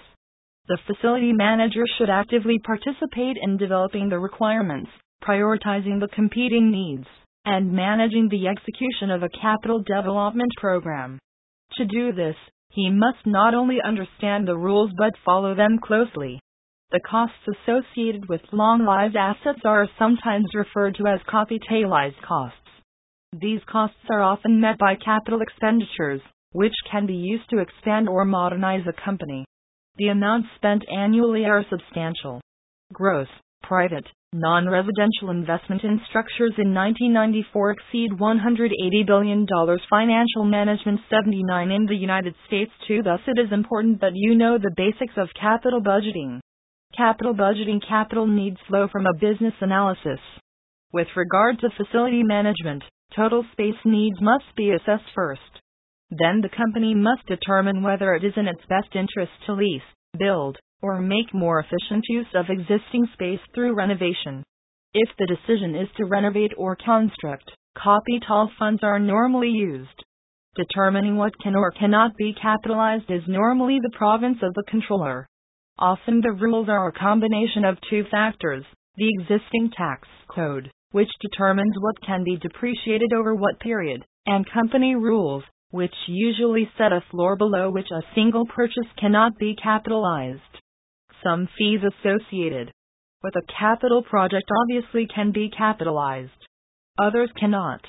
The facility manager should actively participate in developing the requirements, prioritizing the competing needs, and managing the execution of a capital development program. To do this, he must not only understand the rules but follow them closely. The costs associated with long lived assets are sometimes referred to as capitalized costs. These costs are often met by capital expenditures, which can be used to expand or modernize a company. The amounts spent annually are substantial. Gross, private, non-residential investment in structures in 1994 exceed $180 billion. Financial management 79 in the United States too. Thus, it is important that you know the basics of capital budgeting. Capital budgeting capital needs flow from a business analysis. With regard to facility management, total space needs must be assessed first. Then the company must determine whether it is in its best interest to lease, build, or make more efficient use of existing space through renovation. If the decision is to renovate or construct, capital funds are normally used. Determining what can or cannot be capitalized is normally the province of the controller. Often the rules are a combination of two factors the existing tax code, which determines what can be depreciated over what period, and company rules, which usually set a floor below which a single purchase cannot be capitalized some fees associated with a capital project obviously can be capitalized. Others cannot.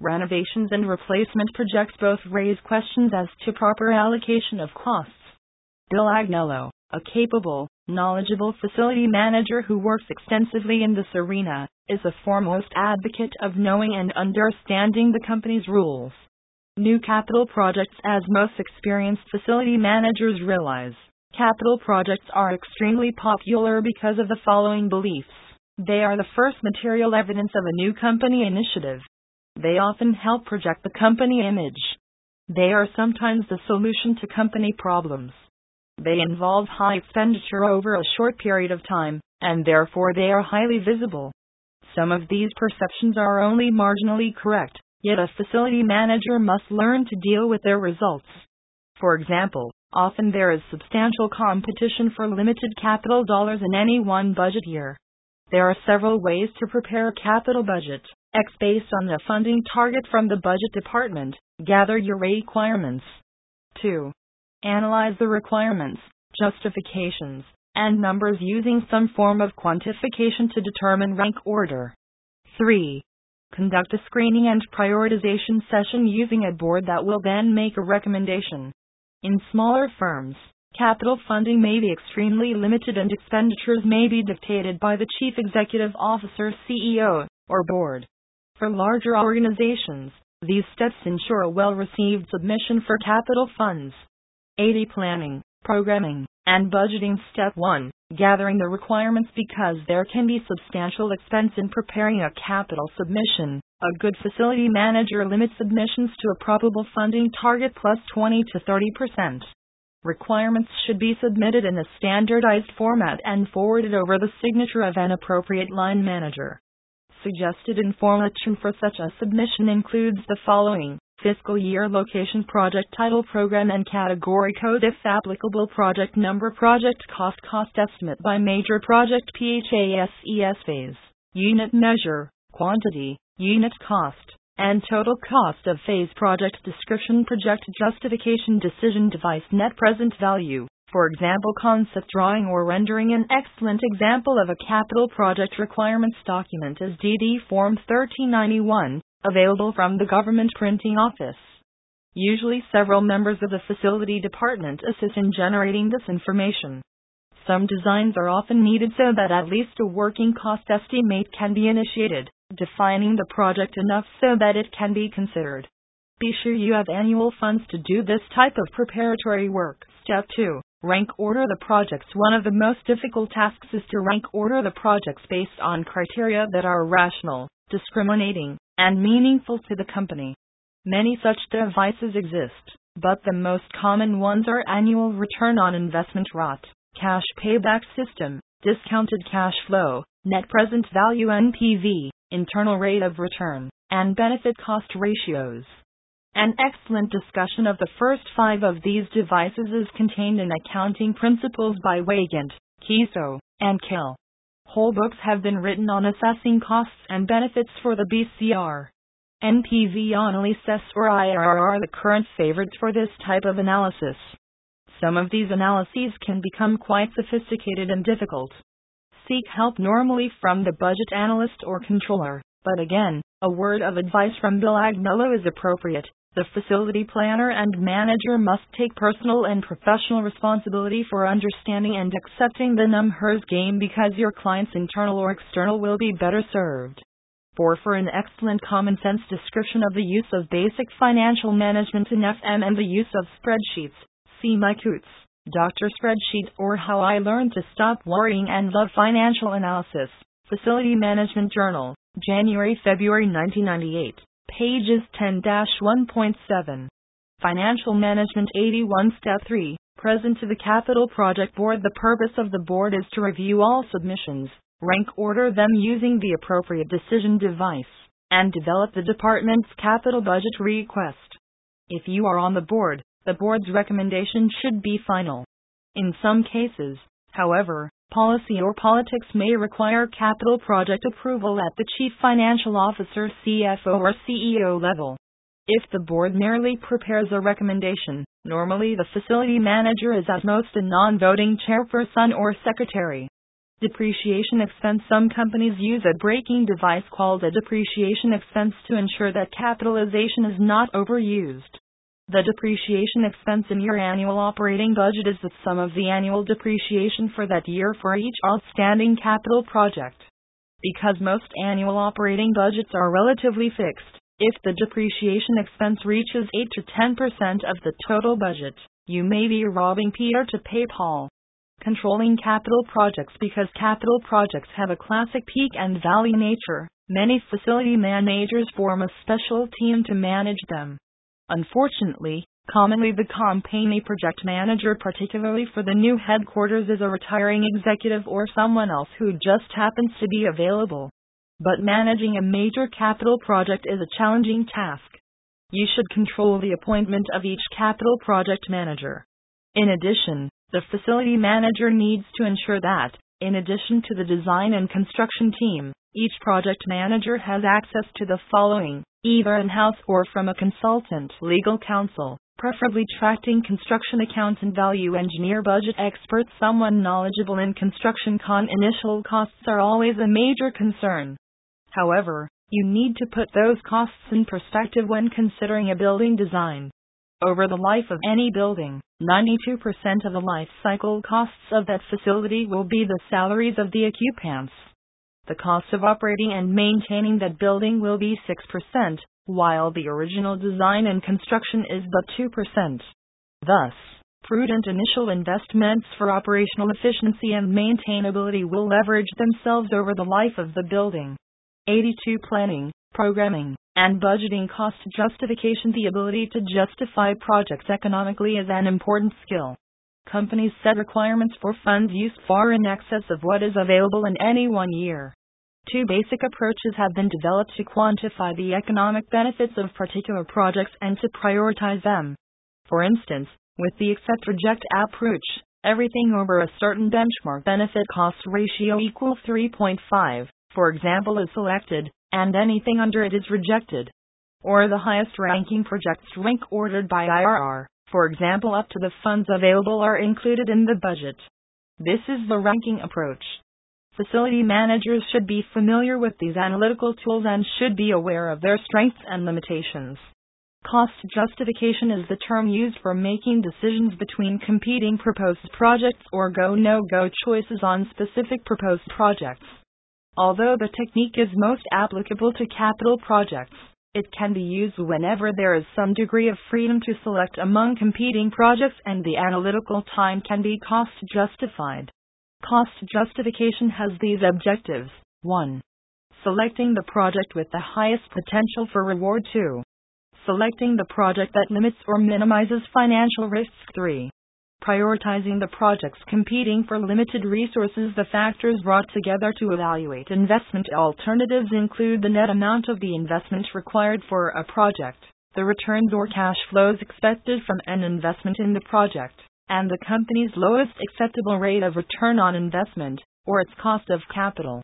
Renovations and replacement projects both raise questions as to proper allocation of costs. Bill Agnello, a capable, knowledgeable facility manager who works extensively in this arena, is a foremost advocate of knowing and understanding the company's rules. New capital projects, as most experienced facility managers realize, Capital projects are extremely popular because of the following beliefs. They are the first material evidence of a new company initiative. They often help project the company image. They are sometimes the solution to company problems. They involve high expenditure over a short period of time, and therefore they are highly visible. Some of these perceptions are only marginally correct, yet a facility manager must learn to deal with their results. For example, Often there is substantial competition for limited capital dollars in any one budget year. There are several ways to prepare a capital budget. X based on the funding target from the budget department, gather your requirements. 2. Analyze the requirements, justifications, and numbers using some form of quantification to determine rank order. 3. Conduct a screening and prioritization session using a board that will then make a recommendation. In smaller firms, capital funding may be extremely limited and expenditures may be dictated by the chief executive officer, CEO, or board. For larger organizations, these steps ensure a well received submission for capital funds. 80 Planning, Programming, and Budgeting Step 1 Gathering the requirements because there can be substantial expense in preparing a capital submission. A good facility manager limits submissions to a probable funding target plus 20 to 30%. Requirements should be submitted in a standardized format and forwarded over the signature of an appropriate line manager. Suggested information for such a submission includes the following fiscal year location project title program and category code if applicable project number project cost cost estimate by major project PHASES phase unit measure quantity unit cost and total cost of phase project description project justification decision device net present value. For example, concept drawing or rendering an excellent example of a capital project requirements document is DD Form 1391, available from the Government Printing Office. Usually, several members of the facility department assist in generating this information. Some designs are often needed so that at least a working cost estimate can be initiated defining the project enough so that it can be considered. Be sure you have annual funds to do this type of preparatory work. Step 2. Rank order the projects. One of the most difficult tasks is to rank order the projects based on criteria that are rational, discriminating, and meaningful to the company. Many such devices exist, but the most common ones are annual return on investment ROT, cash payback system, discounted cash flow, net present value NPV, internal rate of return, and benefit cost ratios. An excellent discussion of the first five of these devices is contained in Accounting Principles by Weygandt, Kieso, and Kell. Whole books have been written on assessing costs and benefits for the BCR. NPV analysis or IRR are the current favorites for this type of analysis. Some of these analyses can become quite sophisticated and difficult seek help normally from the budget analyst or controller, but again, a word of advice from Bill Agnello is appropriate. The facility planner and manager must take personal and professional responsibility for understanding and accepting the numbers game because your client's internal or external will be better served. 4. For an excellent common sense description of the use of basic financial management in FM and the use of spreadsheets, see my Coots. Dr. Spreadsheet or How I Learned to Stop Worrying and Love Financial Analysis, Facility Management Journal, January February 1998, pages 10 1.7. Financial Management 81 Step 3 Present to the Capital Project Board. The purpose of the board is to review all submissions, rank order them using the appropriate decision device, and develop the department's capital budget request. If you are on the board, the board's recommendation should be final. In some cases, however, policy or politics may require capital project approval at the Chief Financial Officer, CFO, or CEO level. If the board merely prepares a recommendation, normally the facility manager is at most a non voting chairperson or secretary. Depreciation expense Some companies use a braking device called a depreciation expense to ensure that capitalization is not overused. The depreciation expense in your annual operating budget is the sum of the annual depreciation for that year for each outstanding capital project. Because most annual operating budgets are relatively fixed, if the depreciation expense reaches 8 to 10% of the total budget, you may be robbing Peter to pay Paul. Controlling capital projects Because capital projects have a classic peak and valley nature, many facility managers form a special team to manage them. Unfortunately, commonly the company project manager, particularly for the new headquarters, is a retiring executive or someone else who just happens to be available. But managing a major capital project is a challenging task. You should control the appointment of each capital project manager. In addition, the facility manager needs to ensure that, in addition to the design and construction team, each project manager has access to the following either in house or from a consultant, legal counsel, preferably tracking construction accounts and value engineer budget experts, someone knowledgeable in construction. Con initial costs are always a major concern. However, you need to put those costs in perspective when considering a building design. Over the life of any building, 92% of the life cycle costs of that facility will be the salaries of the occupants the cost of operating and maintaining that building will be 6%, while the original design and construction is but 2%. Thus, prudent initial investments for operational efficiency and maintainability will leverage themselves over the life of the building. 82 Planning, Programming, and Budgeting Cost Justification The ability to justify projects economically is an important skill. Companies set requirements for funds use far in excess of what is available in any one year. Two basic approaches have been developed to quantify the economic benefits of particular projects and to prioritize them. For instance, with the accept reject approach, everything over a certain benchmark benefit cost ratio equals 3.5, for example, is selected, and anything under it is rejected. Or the highest ranking projects rank ordered by IRR, for example, up to the funds available are included in the budget. This is the ranking approach. Facility managers should be familiar with these analytical tools and should be aware of their strengths and limitations. Cost justification is the term used for making decisions between competing proposed projects or go no go choices on specific proposed projects. Although the technique is most applicable to capital projects, it can be used whenever there is some degree of freedom to select among competing projects and the analytical time can be cost justified. Cost justification has these objectives 1. Selecting the project with the highest potential for reward 2. Selecting the project that limits or minimizes financial risks 3. Prioritizing the projects competing for limited resources. The factors brought together to evaluate investment alternatives include the net amount of the investment required for a project, the returns or cash flows expected from an investment in the project, and the company's lowest acceptable rate of return on investment, or its cost of capital.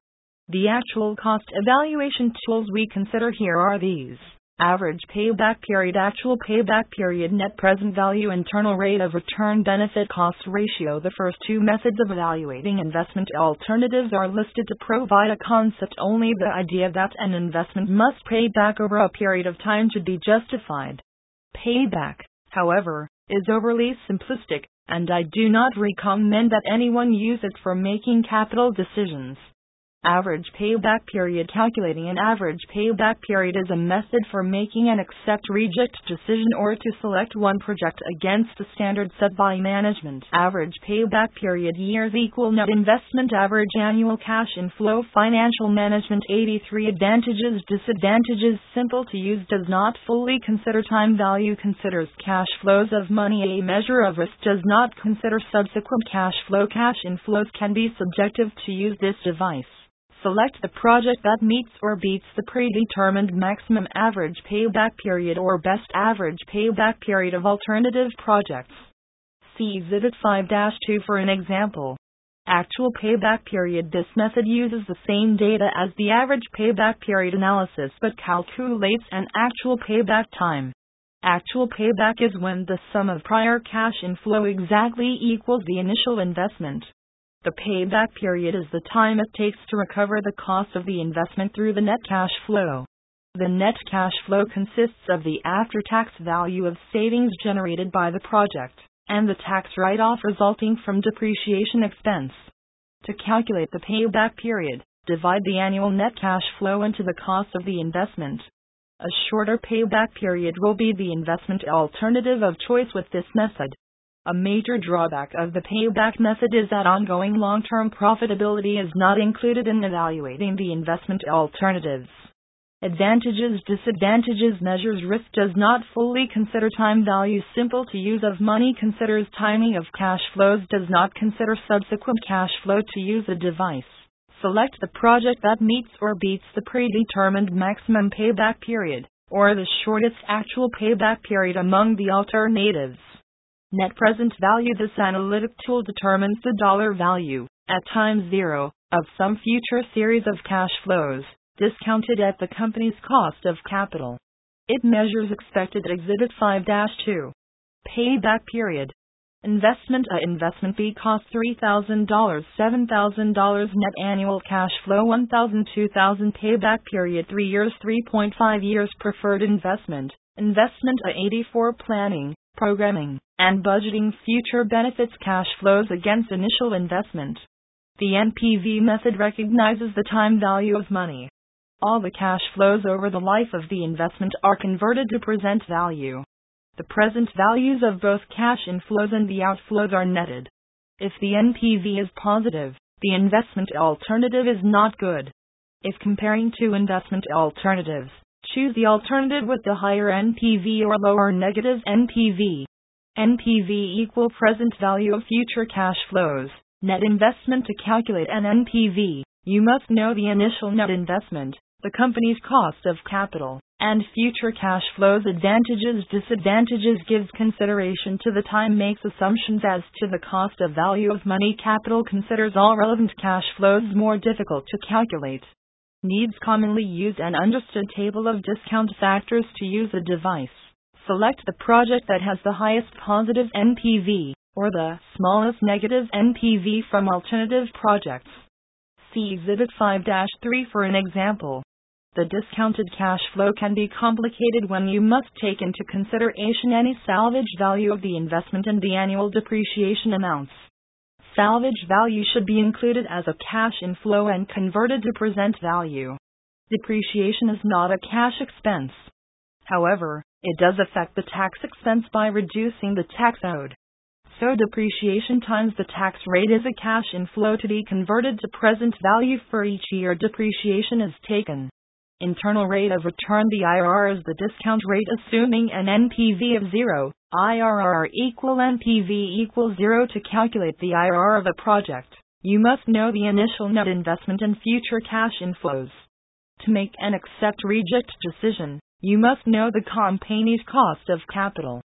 The actual cost evaluation tools we consider here are these average payback period, actual payback period, net present value, internal rate of return, benefit cost ratio. The first two methods of evaluating investment alternatives are listed to provide a concept only. The idea that an investment must pay back over a period of time should be justified. Payback, however, is overly simplistic and I do not recommend that anyone use it for making capital decisions. Average payback period. Calculating an average payback period is a method for making an accept reject decision or to select one project against a standard set by management. Average payback period. Years equal net investment. Average annual cash inflow. Financial management. 83 advantages. Disadvantages. Simple to use. Does not fully consider time value. Considers cash flows of money. A measure of risk. Does not consider subsequent cash flow. Cash inflows can be subjective to use this device select the project that meets or beats the predetermined maximum average payback period or best average payback period of alternative projects. See Exhibit 5 2 for an example. Actual payback period This method uses the same data as the average payback period analysis but calculates an actual payback time. Actual payback is when the sum of prior cash inflow exactly equals the initial investment. The payback period is the time it takes to recover the cost of the investment through the net cash flow. The net cash flow consists of the after tax value of savings generated by the project and the tax write off resulting from depreciation expense. To calculate the payback period, divide the annual net cash flow into the cost of the investment. A shorter payback period will be the investment alternative of choice with this method. A major drawback of the payback method is that ongoing long term profitability is not included in evaluating the investment alternatives. Advantages Disadvantages Measures risk does not fully consider time value simple to use of money considers timing of cash flows does not consider subsequent cash flow to use a device. Select the project that meets or beats the predetermined maximum payback period, or the shortest actual payback period among the alternatives. Net present value This analytic tool determines the dollar value, at time zero, of some future series of cash flows, discounted at the company's cost of capital. It measures expected Exhibit 5 2. Payback period. Investment A investment fee cost $3,000, $7,000 net annual cash flow 1,000 2,000 payback period 3 years 3.5 years preferred investment. Investment A 84 planning, programming and budgeting future benefits cash flows against initial investment. The NPV method recognizes the time value of money. All the cash flows over the life of the investment are converted to present value. The present values of both cash inflows and the outflows are netted. If the NPV is positive, the investment alternative is not good. If comparing two investment alternatives, choose the alternative with the higher NPV or lower negative NPV. NPV equal present value of future cash flows. Net investment to calculate an NPV, you must know the initial net investment, the company's cost of capital, and future cash flows advantages disadvantages gives consideration to the time makes assumptions as to the cost of value of money capital considers all relevant cash flows more difficult to calculate needs commonly used an understood table of discount factors to use a device. Select the project that has the highest positive NPV or the smallest negative NPV from alternative projects. See exhibit 5-3 for an example. The discounted cash flow can be complicated when you must take into consideration any salvage value of the investment and the annual depreciation amounts. Salvage value should be included as a cash inflow and converted to present value. Depreciation is not a cash expense. However, it does affect the tax expense by reducing the tax owed. So depreciation times the tax rate is a cash inflow to be converted to present value for each year depreciation is taken. Internal rate of return The IRR is the discount rate assuming an NPV of 0. IRR equal NPV equals 0 to calculate the IRR of a project. You must know the initial net investment and future cash inflows. To make an accept reject decision, you must know the company's cost of capital.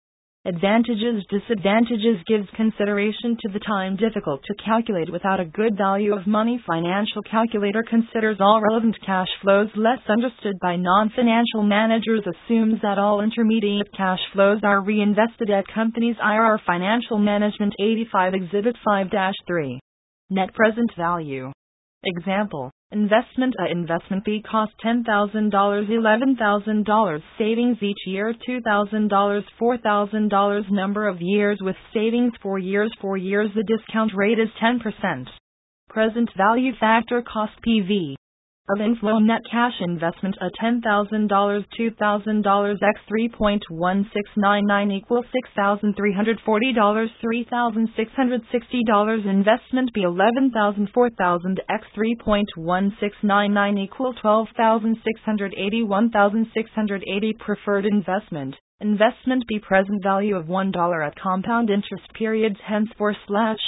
Advantages Disadvantages gives consideration to the time difficult to calculate without a good value of money. Financial calculator considers all relevant cash flows less understood by non financial managers, assumes that all intermediate cash flows are reinvested at companies. IRR Financial Management 85 Exhibit 5 3. Net present value. Example Investment A investment B cost $10,000, $11,000 savings each year, $2,000, $4,000 number of years with savings 4 years, 4 years the discount rate is 10%. Present value factor cost PV of inflow net cash investment a $10,000 $2,000 x 3.1699 equals $6,340 $3,660 investment B 11,000 4000 x 3.1699 equals 12,680 1680 preferred investment. Investment B present value of $1 at compound interest periods henceforth slash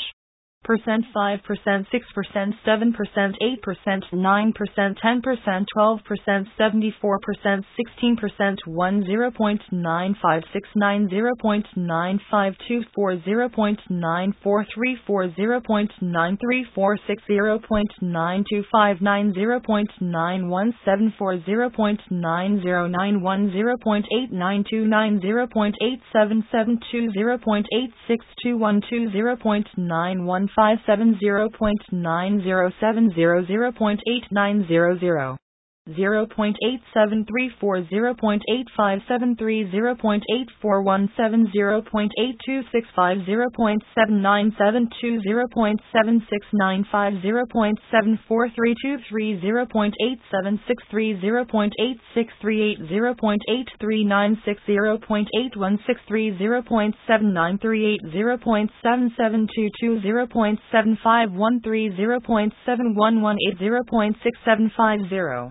percent, five percent, six percent, seven percent, eight percent, nine percent, ten percent, twelve percent, seventy-four percent, sixteen percent, one zero point nine five six nine zero point nine five two four zero point nine four three four zero point nine three four six zero point nine two five nine zero point nine one seven four zero point nine zero nine one zero point eight nine two nine zero point eight seven seven two zero point eight six two one two zero point nine one 0.570.90700.8900. 0.8734 0.8573 0.8417 0.8265 0.7972 0.7695 0.743230 0.8763 0.8638 0.8396 0.8163 0.7938 0.7722 0.7513 0.7118 0.6750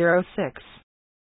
zero six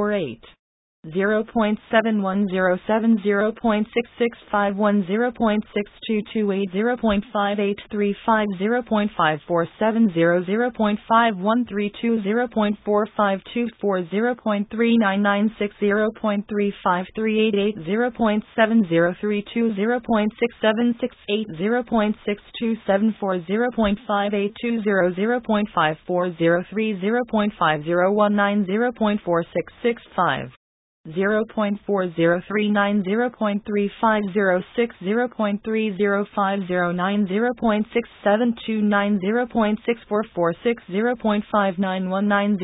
four eight three zero zero point six three five five zero point five nine two one zero point five five two three five zero point eight zero two five zero point seven eight three five zero point seven four seven three zero point seven one three zero zero point six eight zero zero six. 0.6499 0.6209 0.5675 0.5194 0.4761 0.7679 0.7462 0.7050 0.6663 0.6302 0.5963 0.5645 0.5066 0.4556 0.41047 0.7348 0.7107, 0.6651, 0.6228, 0.5835, 0.5470, 0.5132, 0.4524, 0.3996, 0.3538, 0.7032, 0.6768, 0.6274, 0.5820, 0.5403, 0.5019, 0.4665. 0.4039, 0.3506, 0.30509, 0.6729, 0.6446, 0.5919,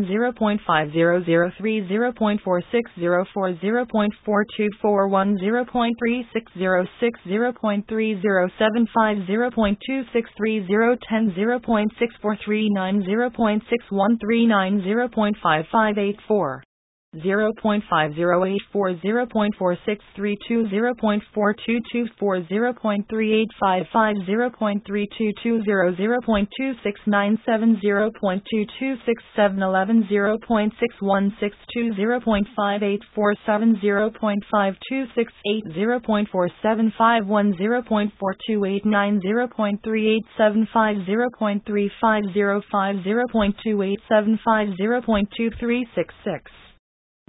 0.5439, 0.5003, 0.4604, 0.4241, 0.3606, 0.3075, 0.263, 010, 0.6439, 0.6139, 0.5584. 0.5084, 0.4632, 0.4224, 0.3855, 0.3220, 0.2697, 0.226711, 0.6162, 0.5847, 0.5268, 0.4751, 0.4289, 0.3875, 0.3505, 0.2875, 0.2366.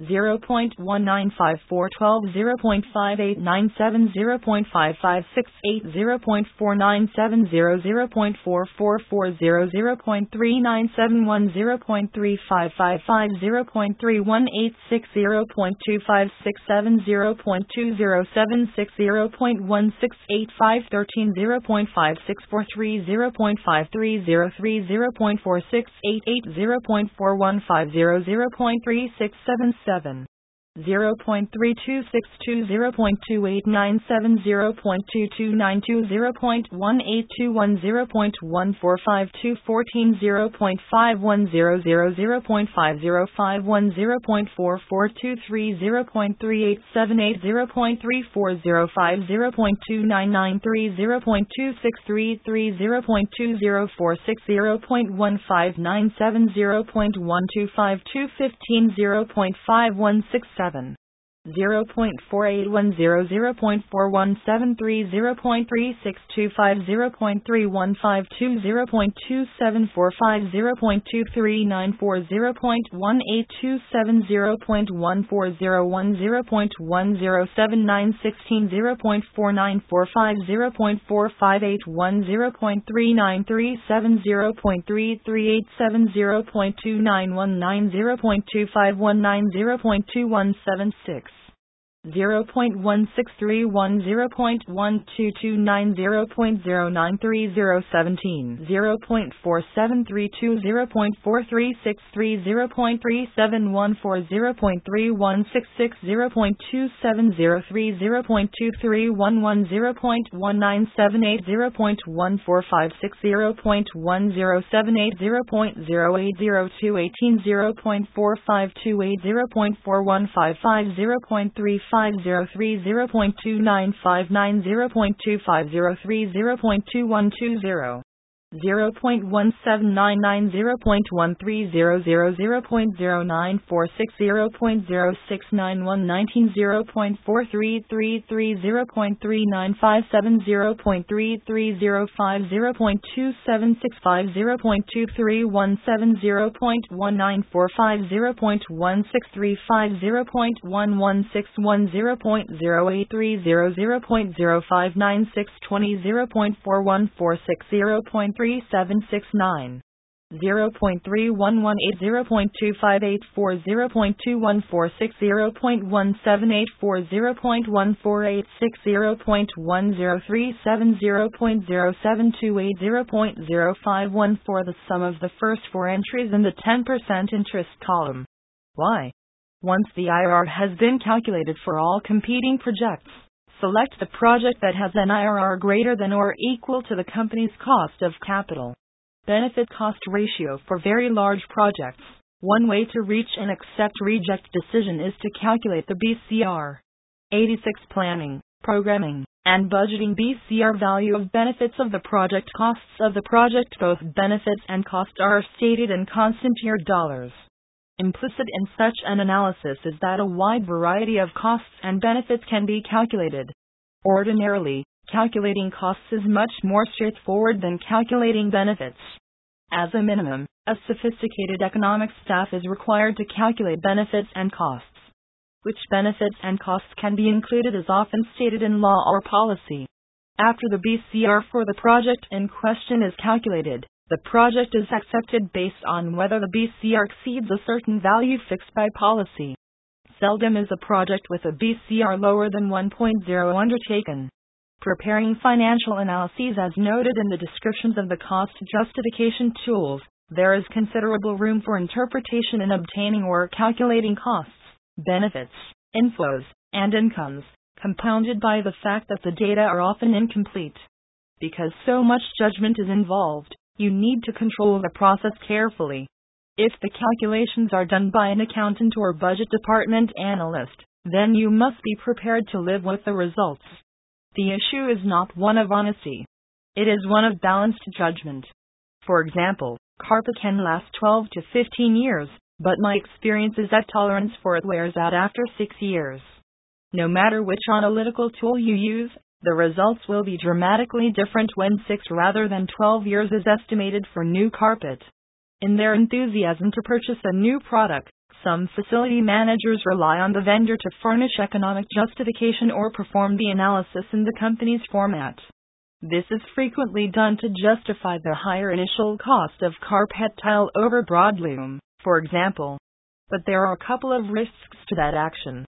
0.195412, 0.5897, 0.5568, 0.4970, 0.4440, 0.3971, 0.3555, 0.3186, 0.2567, 0.2076, 0.1685, 13, 0.5643, 0.5303, 0.4688, 0.4150, 0.3677, seven. 0.3262 0.2897 0.2292 0.1821 0.1452 14 0.5100 0.5051 0.4423 0.3878 0.3405 0.2993 0.2633 0.2046 0.1597 0.1252 15 0.5167 seven. 0.4810, 0.4173, 0.3625, 0.3152, 0.2745, 0.2394, 0.1827, 0.1401, 0.1079, 16, 0.4945, 0.4581, 0.3937, 0.3387, 0.2919, 0.2519, 0.2176. 0.1631, 0.1229, 0.093017, 0.4732, 0.4363, 0.3714, 0.3166, 0.2703, 0.2311, 0.1978, 0.1456, 0.1078, 0.080218, 0.4528, 0.4155, 0.35 0.503, 0.2959, 0.2503, 0.2120. 0.1799, 0.1300, 0.0946, 0.0691, 19, 0.4333, 0.3957, 0.3305, 0.2765, 0.2317, 0.1945, 0.1635, 0.1161, 0.0830, 0.0596, 20, 0.4146, 0.3769. 0.3118, 0.2584, 0.2146, 0.1784, 0.1486, 0.1037, 0.0728, 0.0514 the sum of the first four entries in the 10% interest column. Why? Once the IRR has been calculated for all competing projects, select the project that has an IRR greater than or equal to the company's cost of capital benefit cost ratio for very large projects. One way to reach an accept reject decision is to calculate the BCR. 86 Planning, Programming, and Budgeting BCR value of benefits of the project costs of the project both benefits and costs are stated in constant year dollars. Implicit in such an analysis is that a wide variety of costs and benefits can be calculated. Ordinarily, calculating costs is much more straightforward than calculating benefits. As a minimum, a sophisticated economics staff is required to calculate benefits and costs. Which benefits and costs can be included is often stated in law or policy. After the BCR for the project in question is calculated, the project is accepted based on whether the BCR exceeds a certain value fixed by policy. Seldom is a project with a BCR lower than 1.0 undertaken. Preparing financial analyses as noted in the descriptions of the cost justification tools, there is considerable room for interpretation in obtaining or calculating costs, benefits, inflows, and incomes, compounded by the fact that the data are often incomplete. Because so much judgment is involved, you need to control the process carefully. If the calculations are done by an accountant or budget department analyst, then you must be prepared to live with the results. The issue is not one of honesty. It is one of balanced judgment. For example, carpet can last 12 to 15 years, but my experience is that tolerance for it wears out after 6 years. No matter which analytical tool you use, the results will be dramatically different when 6 rather than 12 years is estimated for new carpet. In their enthusiasm to purchase a new product, some facility managers rely on the vendor to furnish economic justification or perform the analysis in the company's format. This is frequently done to justify the higher initial cost of carpet tile over broadloom, for example. But there are a couple of risks to that action.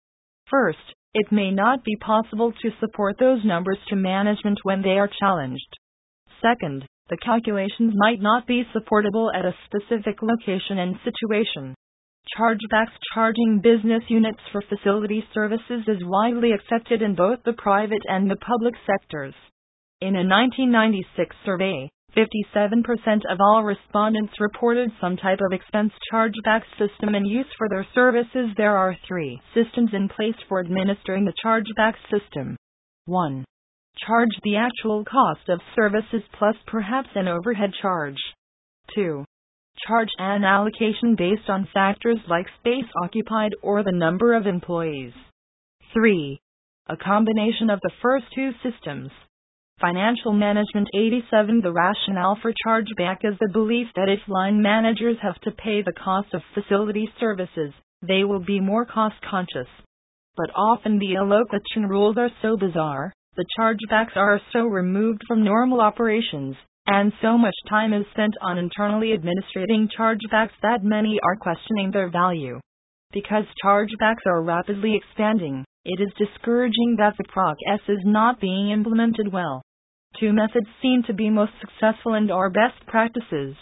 First, it may not be possible to support those numbers to management when they are challenged. Second, the calculations might not be supportable at a specific location and situation. Chargebacks charging business units for facility services is widely accepted in both the private and the public sectors. In a 1996 survey, 57% of all respondents reported some type of expense chargeback system in use for their services. There are three systems in place for administering the chargeback system. 1. Charge the actual cost of services plus perhaps an overhead charge. 2. Charge an allocation based on factors like space occupied or the number of employees. 3. A combination of the first two systems. Financial Management 87 The rationale for chargeback is the belief that if line managers have to pay the cost of facility services, they will be more cost conscious. But often the allocation rules are so bizarre, the chargebacks are so removed from normal operations, and so much time is spent on internally administrating chargebacks that many are questioning their value. Because chargebacks are rapidly expanding, it is discouraging that the process is not being implemented well. Two methods seem to be most successful and are best practices.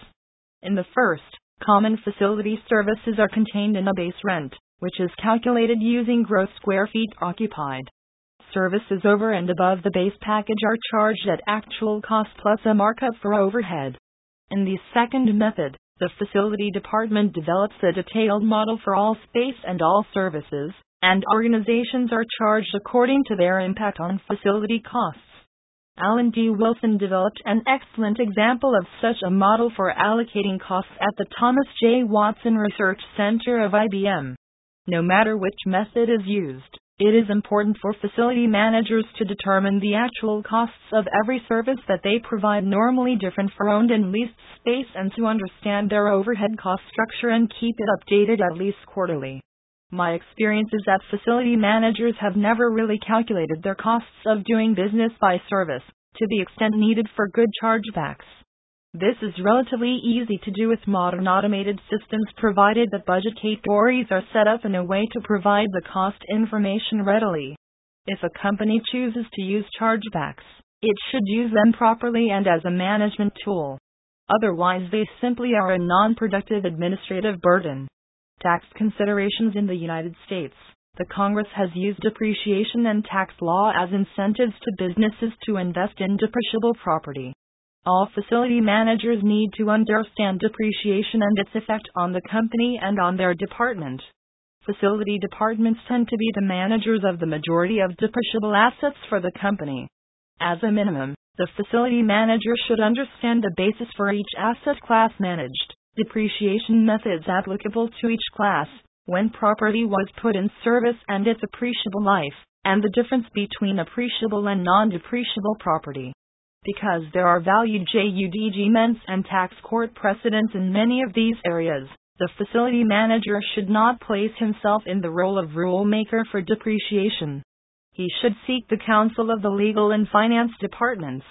In the first, common facility services are contained in a base rent, which is calculated using gross square feet occupied. Services over and above the base package are charged at actual cost plus a markup for overhead. In the second method, the facility department develops a detailed model for all space and all services, and organizations are charged according to their impact on facility costs. Alan D. Wilson developed an excellent example of such a model for allocating costs at the Thomas J. Watson Research Center of IBM. No matter which method is used, it is important for facility managers to determine the actual costs of every service that they provide, normally different for owned and leased space, and to understand their overhead cost structure and keep it updated at least quarterly. My experience is that facility managers have never really calculated their costs of doing business by service to the extent needed for good chargebacks. This is relatively easy to do with modern automated systems provided that budget categories are set up in a way to provide the cost information readily. If a company chooses to use chargebacks, it should use them properly and as a management tool. Otherwise, they simply are a non productive administrative burden tax considerations in the United States, the Congress has used depreciation and tax law as incentives to businesses to invest in depreciable property. All facility managers need to understand depreciation and its effect on the company and on their department. Facility departments tend to be the managers of the majority of depreciable assets for the company. As a minimum, the facility manager should understand the basis for each asset class managed depreciation methods applicable to each class, when property was put in service and its appreciable life, and the difference between appreciable and non depreciable property. Because there are value judgments and tax court precedents in many of these areas, the facility manager should not place himself in the role of rule maker for depreciation. He should seek the counsel of the legal and finance departments.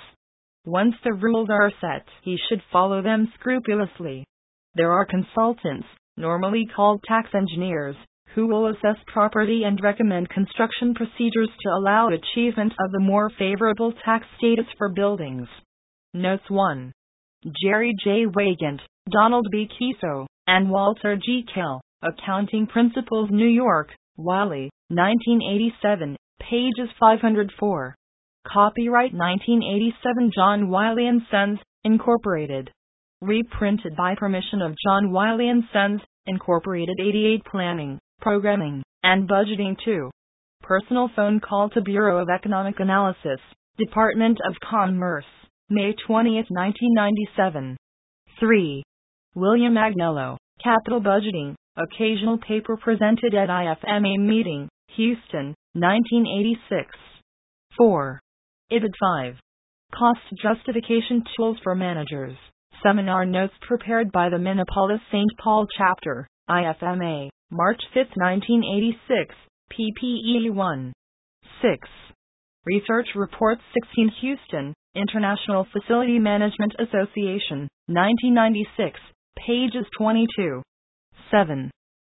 Once the rules are set, he should follow them scrupulously. There are consultants, normally called tax engineers, who will assess property and recommend construction procedures to allow achievement of the more favorable tax status for buildings. Notes 1. Jerry J. Weygandt, Donald B. Kieso, and Walter G. Kell, Accounting Principles New York, Wiley, 1987, pages 504. Copyright 1987 John Wiley & Sons, Incorporated. Reprinted by permission of John Wiley & Sons, Incorporated 88 Planning, Programming, and Budgeting 2. Personal phone call to Bureau of Economic Analysis, Department of Commerce, May 20, 1997. 3. William Agnello, Capital Budgeting, occasional paper presented at IFMA meeting, Houston, 1986. 4. IBID 5. Cost Justification Tools for Managers. Seminar notes prepared by the Minneapolis St. Paul chapter, IFMA, March 5, 1986, PPE 1. 6. Research Reports 16 Houston, International Facility Management Association, 1996, pages 22. 7.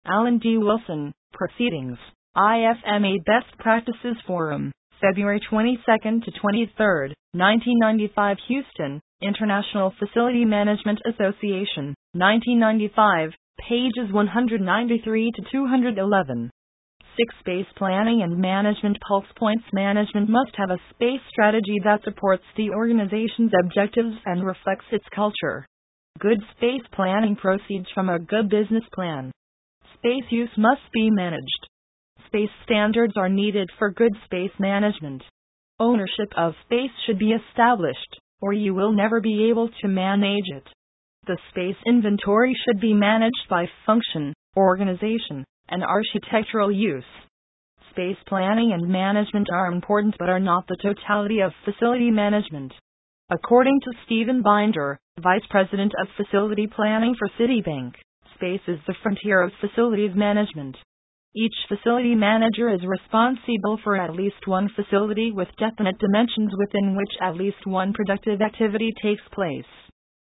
Alan D. Wilson, Proceedings, IFMA Best Practices Forum, February 22 to 23, 1995 Houston, International Facility Management Association, 1995, pages 193 to 211. 6. Space planning and management Pulse points management must have a space strategy that supports the organization's objectives and reflects its culture. Good space planning proceeds from a good business plan. Space use must be managed. Space standards are needed for good space management. Ownership of space should be established or you will never be able to manage it. The space inventory should be managed by function, organization, and architectural use. Space planning and management are important but are not the totality of facility management. According to Stephen Binder, Vice President of Facility Planning for Citibank, space is the frontier of facilities management. Each facility manager is responsible for at least one facility with definite dimensions within which at least one productive activity takes place.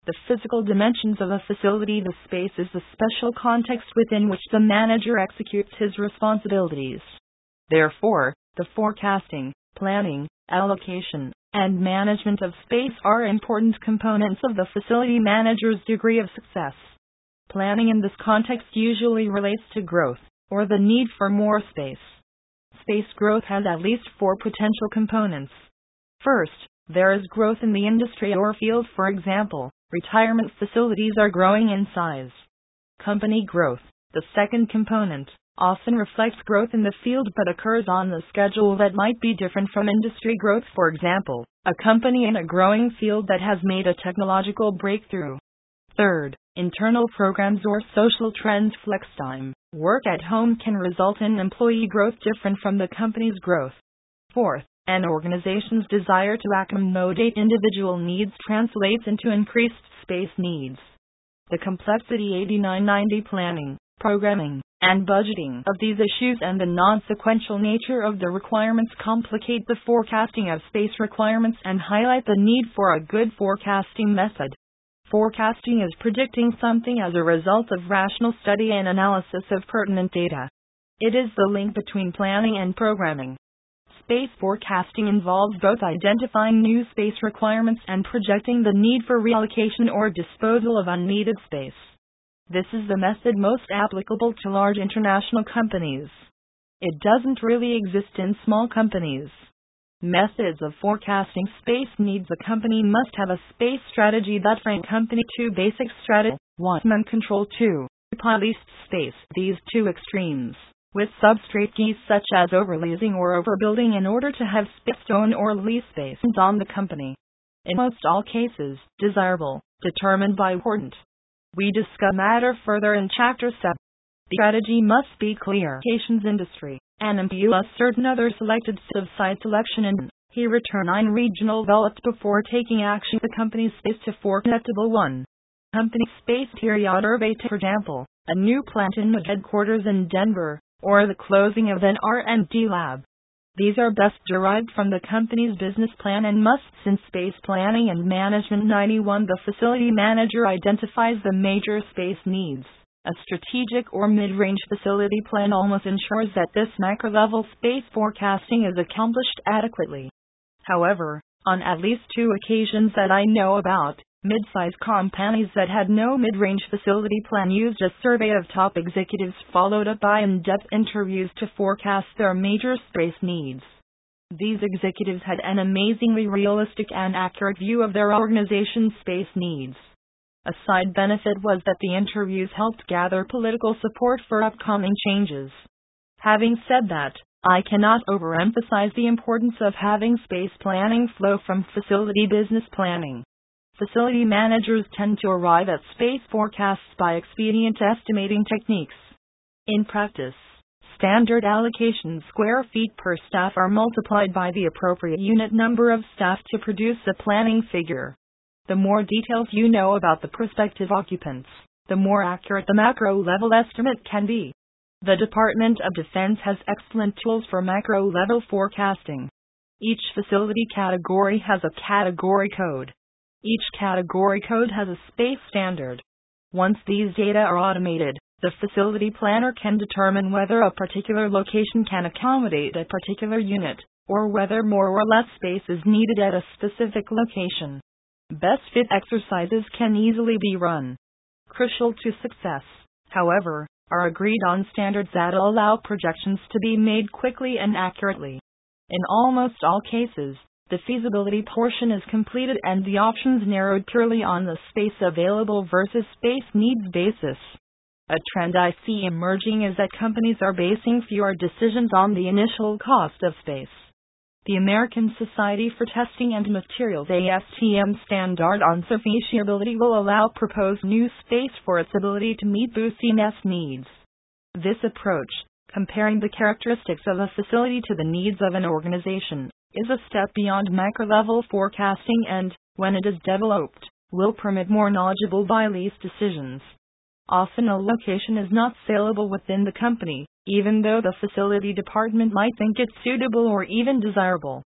The physical dimensions of a facility, the space is the special context within which the manager executes his responsibilities. Therefore, the forecasting, planning, allocation, and management of space are important components of the facility manager's degree of success. Planning in this context usually relates to growth or the need for more space. Space growth has at least four potential components. First, there is growth in the industry or field, for example, retirement facilities are growing in size. Company growth, the second component, often reflects growth in the field but occurs on a schedule that might be different from industry growth, for example, a company in a growing field that has made a technological breakthrough. Third, internal programs or social trends flex time. Work at home can result in employee growth different from the company's growth. Fourth, an organization's desire to accommodate individual needs translates into increased space needs. The complexity 8990 planning, programming, and budgeting of these issues and the non sequential nature of the requirements complicate the forecasting of space requirements and highlight the need for a good forecasting method. Forecasting is predicting something as a result of rational study and analysis of pertinent data. It is the link between planning and programming. Space forecasting involves both identifying new space requirements and projecting the need for reallocation or disposal of unneeded space. This is the method most applicable to large international companies. It doesn't really exist in small companies. Methods of forecasting space needs a company must have a space strategy that frame company two basic strategy 1. Man control 2. Leased space. These two extremes, with substrate keys such as overleasing or overbuilding in order to have space own or lease space on the company. In most all cases, desirable, determined by important. We discuss matter further in Chapter 7. The strategy must be clear. Communications industry, and impose certain other selected set of site selection and he returned nine regional developed before taking action the company's space to four connectable one. Company space period survey for example, a new plant in headquarters in Denver, or the closing of an R&D lab. These are best derived from the company's business plan and musts in space planning and management 91 the facility manager identifies the major space needs. A strategic or mid-range facility plan almost ensures that this macro-level space forecasting is accomplished adequately. However, on at least two occasions that I know about, mid-sized companies that had no mid-range facility plan used a survey of top executives followed up by in-depth interviews to forecast their major space needs. These executives had an amazingly realistic and accurate view of their organization's space needs. A side benefit was that the interviews helped gather political support for upcoming changes. Having said that, I cannot overemphasize the importance of having space planning flow from facility business planning. Facility managers tend to arrive at space forecasts by expedient estimating techniques. In practice, standard allocation square feet per staff are multiplied by the appropriate unit number of staff to produce a planning figure. The more details you know about the prospective occupants, the more accurate the macro level estimate can be. The Department of Defense has excellent tools for macro level forecasting. Each facility category has a category code. Each category code has a space standard. Once these data are automated, the facility planner can determine whether a particular location can accommodate a particular unit, or whether more or less space is needed at a specific location. Best fit exercises can easily be run. Crucial to success, however, are agreed on standards that allow projections to be made quickly and accurately. In almost all cases, the feasibility portion is completed and the options narrowed purely on the space available versus space needs basis. A trend I see emerging is that companies are basing fewer decisions on the initial cost of space. The American Society for Testing and Materials ASTM standard on sufficiency will allow proposed new space for its ability to meet BUCMS needs. This approach, comparing the characteristics of a facility to the needs of an organization, is a step beyond macro level forecasting and, when it is developed, will permit more knowledgeable buy lease decisions. Often a location is not saleable within the company, even though the facility department might think it suitable or even desirable.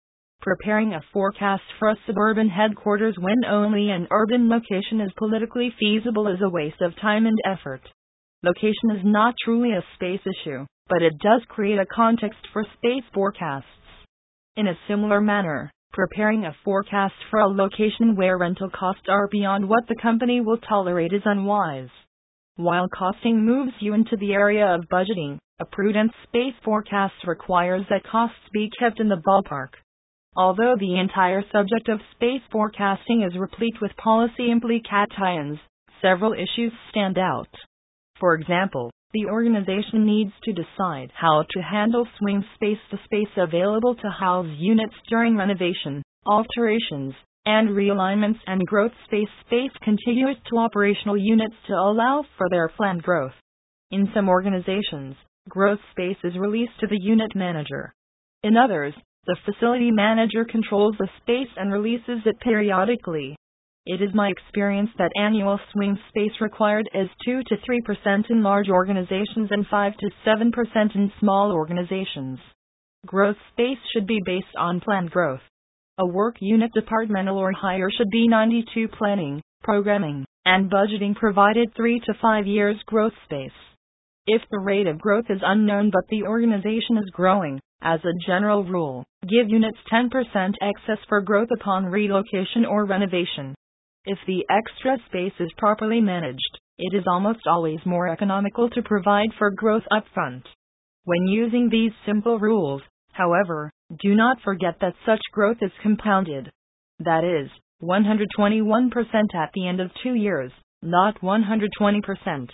Preparing a forecast for a suburban headquarters when only an urban location is politically feasible is a waste of time and effort. Location is not truly a space issue, but it does create a context for space forecasts. In a similar manner, preparing a forecast for a location where rental costs are beyond what the company will tolerate is unwise. While costing moves you into the area of budgeting, a prudent space forecast requires that costs be kept in the ballpark. Although the entire subject of space forecasting is replete with policy implications, several issues stand out. For example, the organization needs to decide how to handle swing space, the space available to house units during renovation, alterations, and realignments and growth space space contiguous to operational units to allow for their planned growth. In some organizations, growth space is released to the unit manager. In others, the facility manager controls the space and releases it periodically. It is my experience that annual swing space required is 2 to 3% in large organizations and 5 to 7% in small organizations. Growth space should be based on planned growth. A work unit departmental or higher should be 92 planning, programming, and budgeting provided 3 to 5 years growth space. If the rate of growth is unknown but the organization is growing, as a general rule, give units 10% excess for growth upon relocation or renovation. If the extra space is properly managed, it is almost always more economical to provide for growth upfront. When using these simple rules, however, do not forget that such growth is compounded. That is, 121% at the end of two years, not 120%.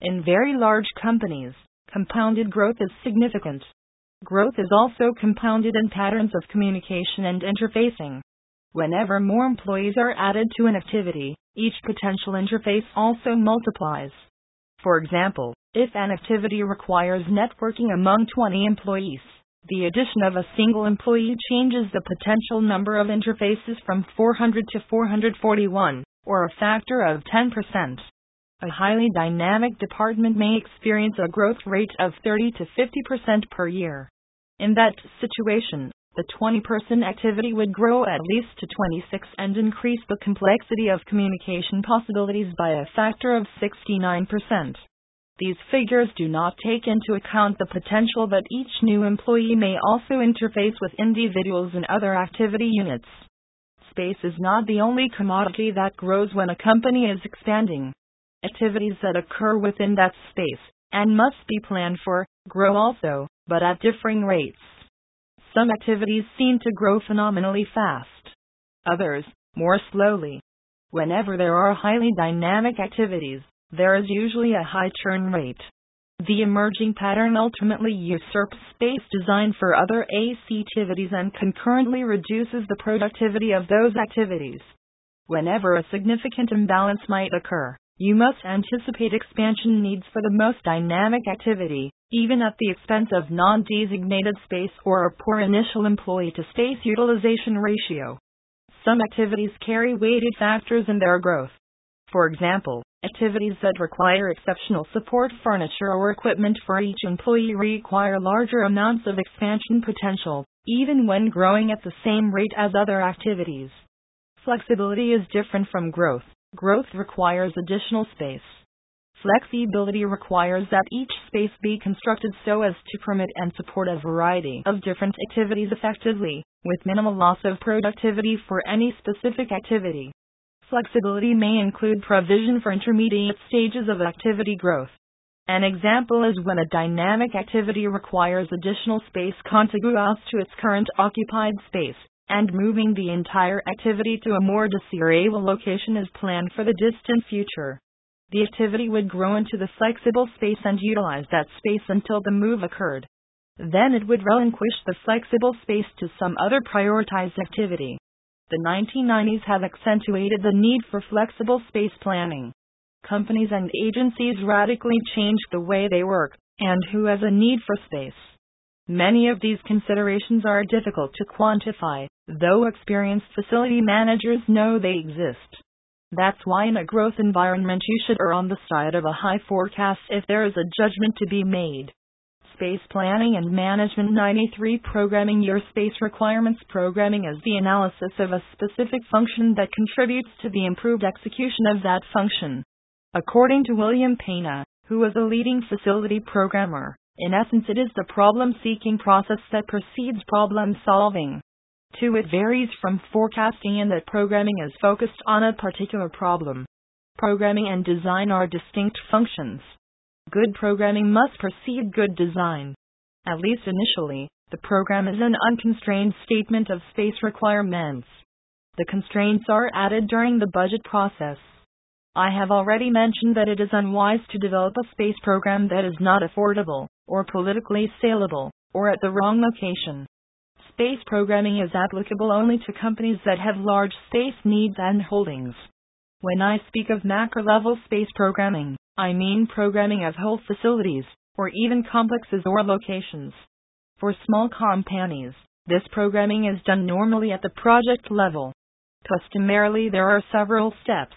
In very large companies, compounded growth is significant. Growth is also compounded in patterns of communication and interfacing. Whenever more employees are added to an activity, each potential interface also multiplies. For example, if an activity requires networking among 20 employees, the addition of a single employee changes the potential number of interfaces from 400 to 441, or a factor of 10%. A highly dynamic department may experience a growth rate of 30 to 50% per year. In that situation, the 20 person activity would grow at least to 26 and increase the complexity of communication possibilities by a factor of 69%. These figures do not take into account the potential that each new employee may also interface with individuals in other activity units. Space is not the only commodity that grows when a company is expanding. Activities that occur within that space, and must be planned for, grow also, but at differing rates. Some activities seem to grow phenomenally fast, others, more slowly. Whenever there are highly dynamic activities, there is usually a high churn rate. The emerging pattern ultimately usurps space design for other AC activities and concurrently reduces the productivity of those activities. Whenever a significant imbalance might occur, you must anticipate expansion needs for the most dynamic activity, even at the expense of non designated space or a poor initial employee to space utilization ratio. Some activities carry weighted factors in their growth. For example, activities that require exceptional support furniture or equipment for each employee require larger amounts of expansion potential, even when growing at the same rate as other activities. Flexibility is different from growth. Growth requires additional space. Flexibility requires that each space be constructed so as to permit and support a variety of different activities effectively, with minimal loss of productivity for any specific activity. Flexibility may include provision for intermediate stages of activity growth. An example is when a dynamic activity requires additional space contiguous to its current occupied space, and moving the entire activity to a more desirable location is planned for the distant future. The activity would grow into the flexible space and utilize that space until the move occurred. Then it would relinquish the flexible space to some other prioritized activity. The 1990s have accentuated the need for flexible space planning. Companies and agencies radically changed the way they work and who has a need for space. Many of these considerations are difficult to quantify, though experienced facility managers know they exist. That's why in a growth environment you should err on the side of a high forecast if there is a judgment to be made. Space Planning and Management 93 Programming Your Space Requirements Programming is the analysis of a specific function that contributes to the improved execution of that function. According to William Pena, who is a leading facility programmer, in essence it is the problem seeking process that precedes problem solving. Two, it varies from forecasting in that programming is focused on a particular problem. Programming and design are distinct functions. Good programming must precede good design. At least initially, the program is an unconstrained statement of space requirements. The constraints are added during the budget process. I have already mentioned that it is unwise to develop a space program that is not affordable, or politically saleable, or at the wrong location. Space programming is applicable only to companies that have large space needs and holdings. When I speak of macro level space programming, I mean programming of whole facilities, or even complexes or locations. For small companies, this programming is done normally at the project level. Customarily, there are several steps.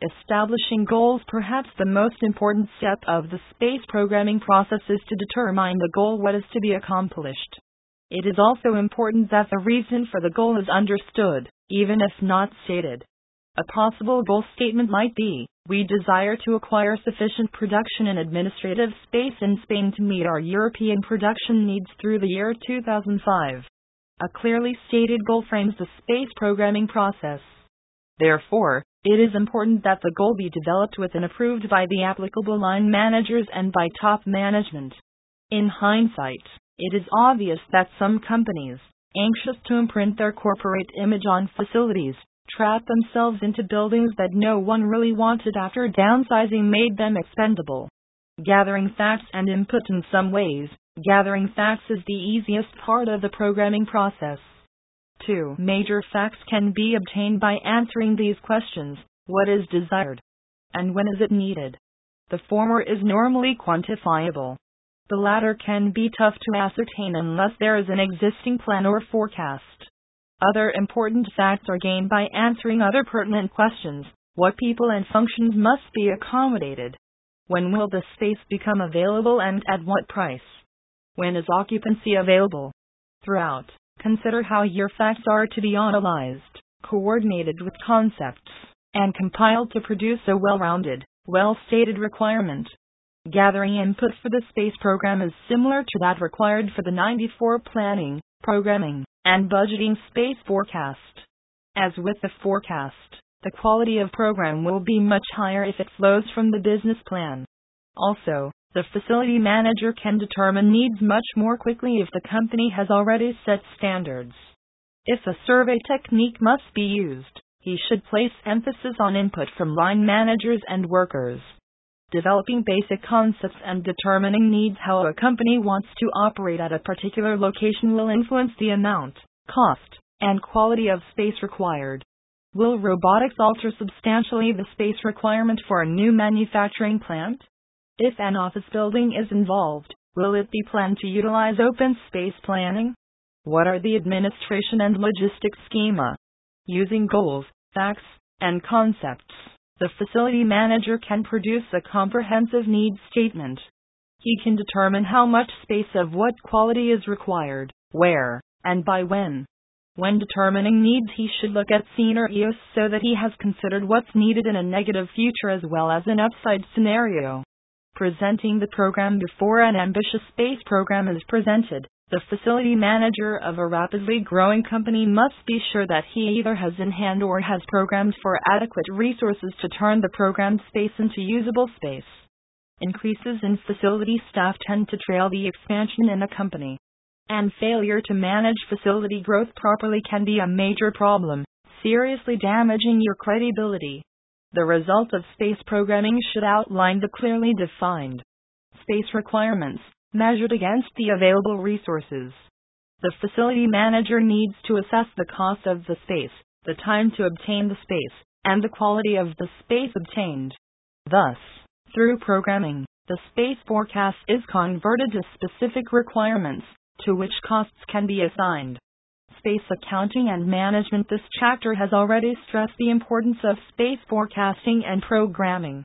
Establishing goals, perhaps the most important step of the space programming process, is to determine the goal, what is to be accomplished. It is also important that the reason for the goal is understood, even if not stated. A possible goal statement might be We desire to acquire sufficient production and administrative space in Spain to meet our European production needs through the year 2005. A clearly stated goal frames the space programming process. Therefore, it is important that the goal be developed with and approved by the applicable line managers and by top management. In hindsight, it is obvious that some companies, anxious to imprint their corporate image on facilities, trapped themselves into buildings that no one really wanted after downsizing made them expendable. Gathering facts and input in some ways, gathering facts is the easiest part of the programming process. Two major facts can be obtained by answering these questions what is desired, and when is it needed. The former is normally quantifiable. The latter can be tough to ascertain unless there is an existing plan or forecast. Other important facts are gained by answering other pertinent questions what people and functions must be accommodated. When will the space become available and at what price? When is occupancy available? Throughout, consider how your facts are to be analyzed, coordinated with concepts, and compiled to produce a well rounded, well stated requirement. Gathering input for the space program is similar to that required for the 94 planning, programming, and budgeting space forecast. As with the forecast, the quality of program will be much higher if it flows from the business plan. Also, the facility manager can determine needs much more quickly if the company has already set standards. If a survey technique must be used, he should place emphasis on input from line managers and workers. Developing basic concepts and determining needs how a company wants to operate at a particular location will influence the amount, cost, and quality of space required. Will robotics alter substantially the space requirement for a new manufacturing plant? If an office building is involved, will it be planned to utilize open space planning? What are the administration and logistics schema? Using goals, facts, and concepts, the facility manager can produce a comprehensive needs statement. He can determine how much space of what quality is required, where, and by when. When determining needs, he should look at senior scenarios so that he has considered what's needed in a negative future as well as an upside scenario. Presenting the program before an ambitious space program is presented, the facility manager of a rapidly growing company must be sure that he either has in hand or has programmed for adequate resources to turn the programmed space into usable space. Increases in facility staff tend to trail the expansion in a company. And failure to manage facility growth properly can be a major problem, seriously damaging your credibility. The result of space programming should outline the clearly defined space requirements measured against the available resources. The facility manager needs to assess the cost of the space, the time to obtain the space, and the quality of the space obtained. Thus, through programming, the space forecast is converted to specific requirements, to which costs can be assigned. Space accounting and management This chapter has already stressed the importance of space forecasting and programming.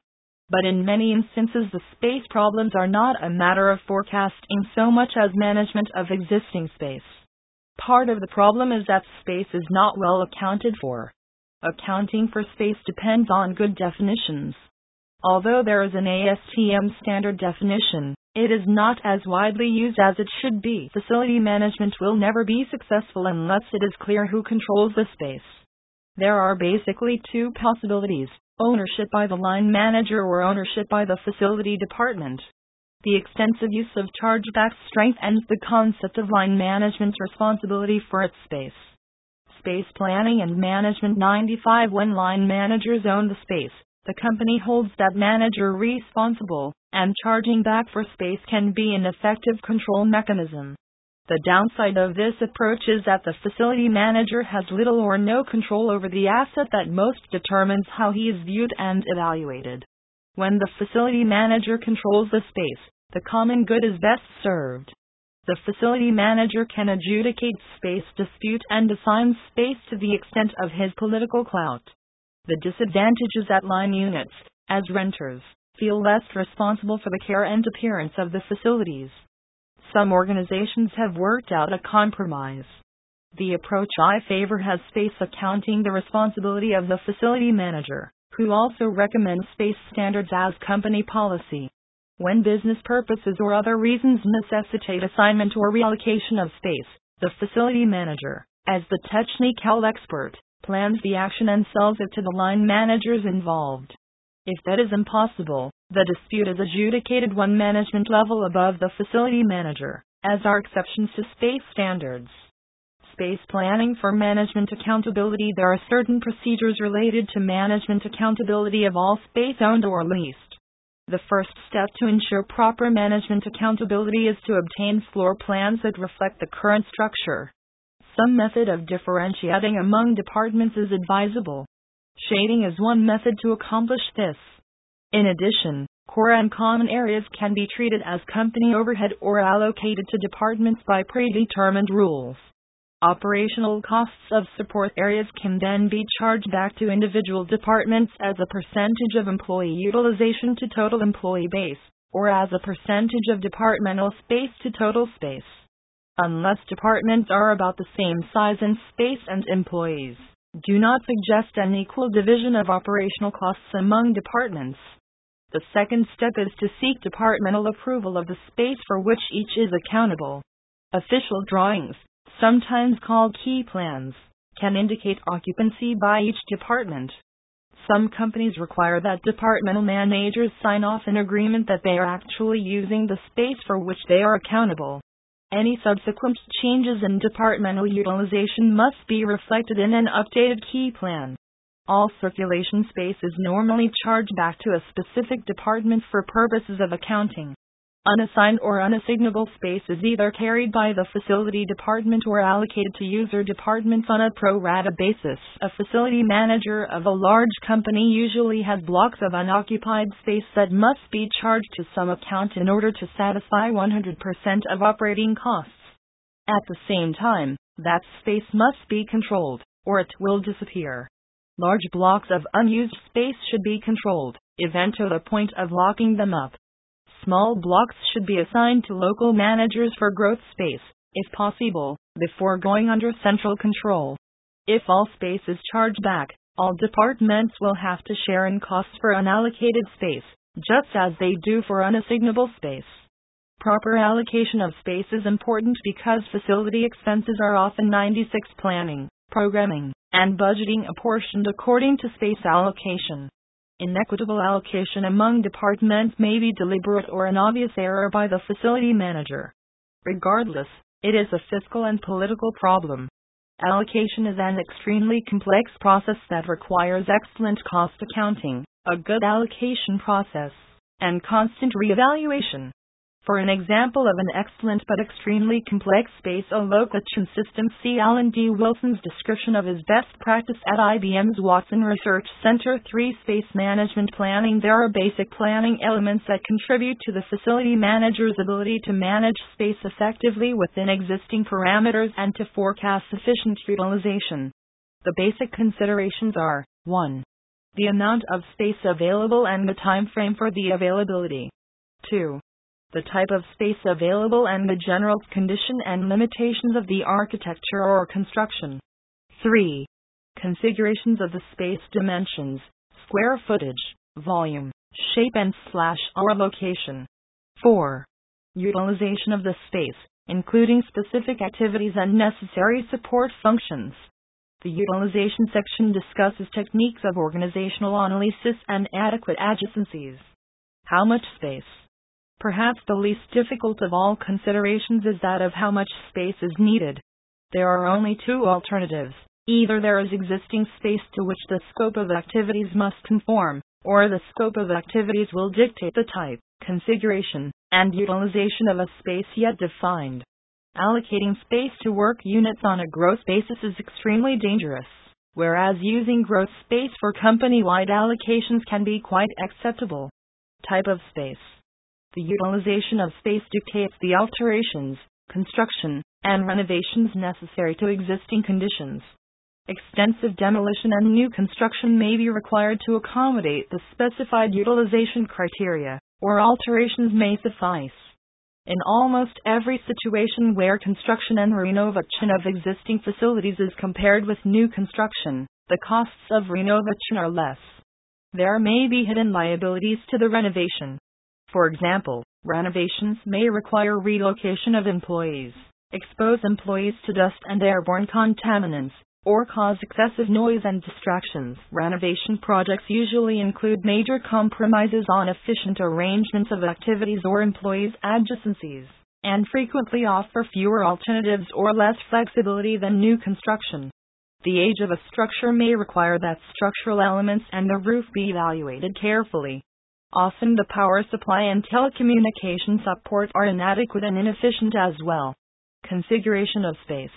But in many instances, the space problems are not a matter of forecasting so much as management of existing space. Part of the problem is that space is not well accounted for. Accounting for space depends on good definitions. Although there is an ASTM standard definition, it is not as widely used as it should be. Facility management will never be successful unless it is clear who controls the space. There are basically two possibilities ownership by the line manager or ownership by the facility department. The extensive use of chargebacks strengthens the concept of line management's responsibility for its space. Space planning and management 95 When line managers own the space, the company holds that manager responsible, and charging back for space can be an effective control mechanism. The downside of this approach is that the facility manager has little or no control over the asset that most determines how he is viewed and evaluated. When the facility manager controls the space, the common good is best served. The facility manager can adjudicate space dispute and assign space to the extent of his political clout. The disadvantages at line units, as renters, feel less responsible for the care and appearance of the facilities. Some organizations have worked out a compromise. The approach I favor has space accounting the responsibility of the facility manager, who also recommends space standards as company policy. When business purposes or other reasons necessitate assignment or reallocation of space, the facility manager, as the technical expert, plans the action and sells it to the line managers involved. If that is impossible, the dispute is adjudicated one management level above the facility manager, as are exceptions to space standards. Space planning for management accountability There are certain procedures related to management accountability of all space owned or leased. The first step to ensure proper management accountability is to obtain floor plans that reflect the current structure. Some method of differentiating among departments is advisable. Shading is one method to accomplish this. In addition, core and common areas can be treated as company overhead or allocated to departments by predetermined rules. Operational costs of support areas can then be charged back to individual departments as a percentage of employee utilization to total employee base, or as a percentage of departmental space to total space. Unless departments are about the same size in space and employees, do not suggest an equal division of operational costs among departments. The second step is to seek departmental approval of the space for which each is accountable. Official drawings, sometimes called key plans, can indicate occupancy by each department. Some companies require that departmental managers sign off an agreement that they are actually using the space for which they are accountable. Any subsequent changes in departmental utilization must be reflected in an updated key plan. All circulation space is normally charged back to a specific department for purposes of accounting. Unassigned or unassignable space is either carried by the facility department or allocated to user departments on a pro rata basis. A facility manager of a large company usually has blocks of unoccupied space that must be charged to some account in order to satisfy 100% of operating costs. At the same time, that space must be controlled, or it will disappear. Large blocks of unused space should be controlled, even to the point of locking them up. Small blocks should be assigned to local managers for growth space, if possible, before going under central control. If all space is charged back, all departments will have to share in costs for unallocated space, just as they do for unassignable space. Proper allocation of space is important because facility expenses are often 96 planning, programming, and budgeting apportioned according to space allocation. Inequitable allocation among departments may be deliberate or an obvious error by the facility manager. Regardless, it is a fiscal and political problem. Allocation is an extremely complex process that requires excellent cost accounting, a good allocation process, and constant reevaluation. For an example of an excellent but extremely complex space allocation system, see Alan D. Wilson's description of his best practice at IBM's Watson Research Center 3 Space Management Planning. There are basic planning elements that contribute to the facility manager's ability to manage space effectively within existing parameters and to forecast sufficient utilization. The basic considerations are 1. The amount of space available and the time frame for the availability. 2 the type of space available and the general condition and limitations of the architecture or construction. 3. Configurations of the space dimensions, square footage, volume, shape and slash or location. 4. Utilization of the space, including specific activities and necessary support functions. The utilization section discusses techniques of organizational analysis and adequate adjacencies. How much space? Perhaps the least difficult of all considerations is that of how much space is needed. There are only two alternatives. Either there is existing space to which the scope of activities must conform, or the scope of activities will dictate the type, configuration, and utilization of a space yet defined. Allocating space to work units on a gross basis is extremely dangerous, whereas using gross space for company wide allocations can be quite acceptable. Type of space the utilization of space dictates the alterations, construction, and renovations necessary to existing conditions. Extensive demolition and new construction may be required to accommodate the specified utilization criteria, or alterations may suffice. In almost every situation where construction and renovation of existing facilities is compared with new construction, the costs of renovation are less. There may be hidden liabilities to the renovation, for example, renovations may require relocation of employees, expose employees to dust and airborne contaminants, or cause excessive noise and distractions. Renovation projects usually include major compromises on efficient arrangements of activities or employees' adjacencies, and frequently offer fewer alternatives or less flexibility than new construction. The age of a structure may require that structural elements and the roof be evaluated carefully. Often the power supply and telecommunication support are inadequate and inefficient as well. Configuration of space.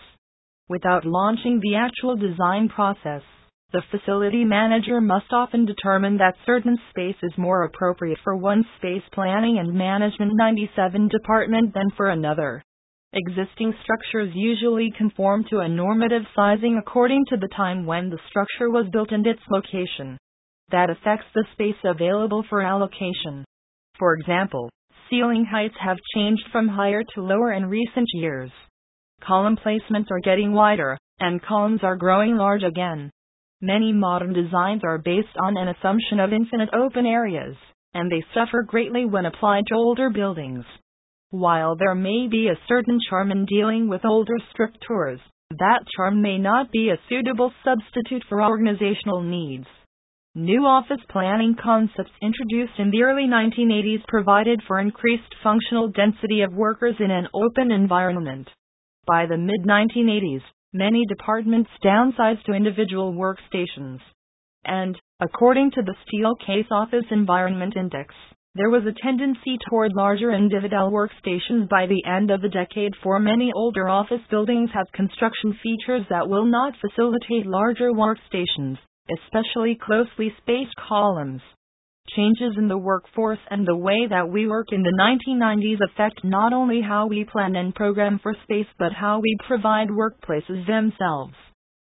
Without launching the actual design process, the facility manager must often determine that certain space is more appropriate for one space planning and management 97 department than for another. Existing structures usually conform to a normative sizing according to the time when the structure was built and its location. That affects the space available for allocation. For example, ceiling heights have changed from higher to lower in recent years. Column placements are getting wider, and columns are growing large again. Many modern designs are based on an assumption of infinite open areas, and they suffer greatly when applied to older buildings. While there may be a certain charm in dealing with older structures, that charm may not be a suitable substitute for organizational needs. New office planning concepts introduced in the early 1980s provided for increased functional density of workers in an open environment. By the mid 1980s, many departments downsized to individual workstations. And, according to the Steelcase Office Environment Index, there was a tendency toward larger individual workstations by the end of the decade, for many older office buildings have construction features that will not facilitate larger workstations, especially closely spaced columns. Changes in the workforce and the way that we work in the 1990s affect not only how we plan and program for space but how we provide workplaces themselves.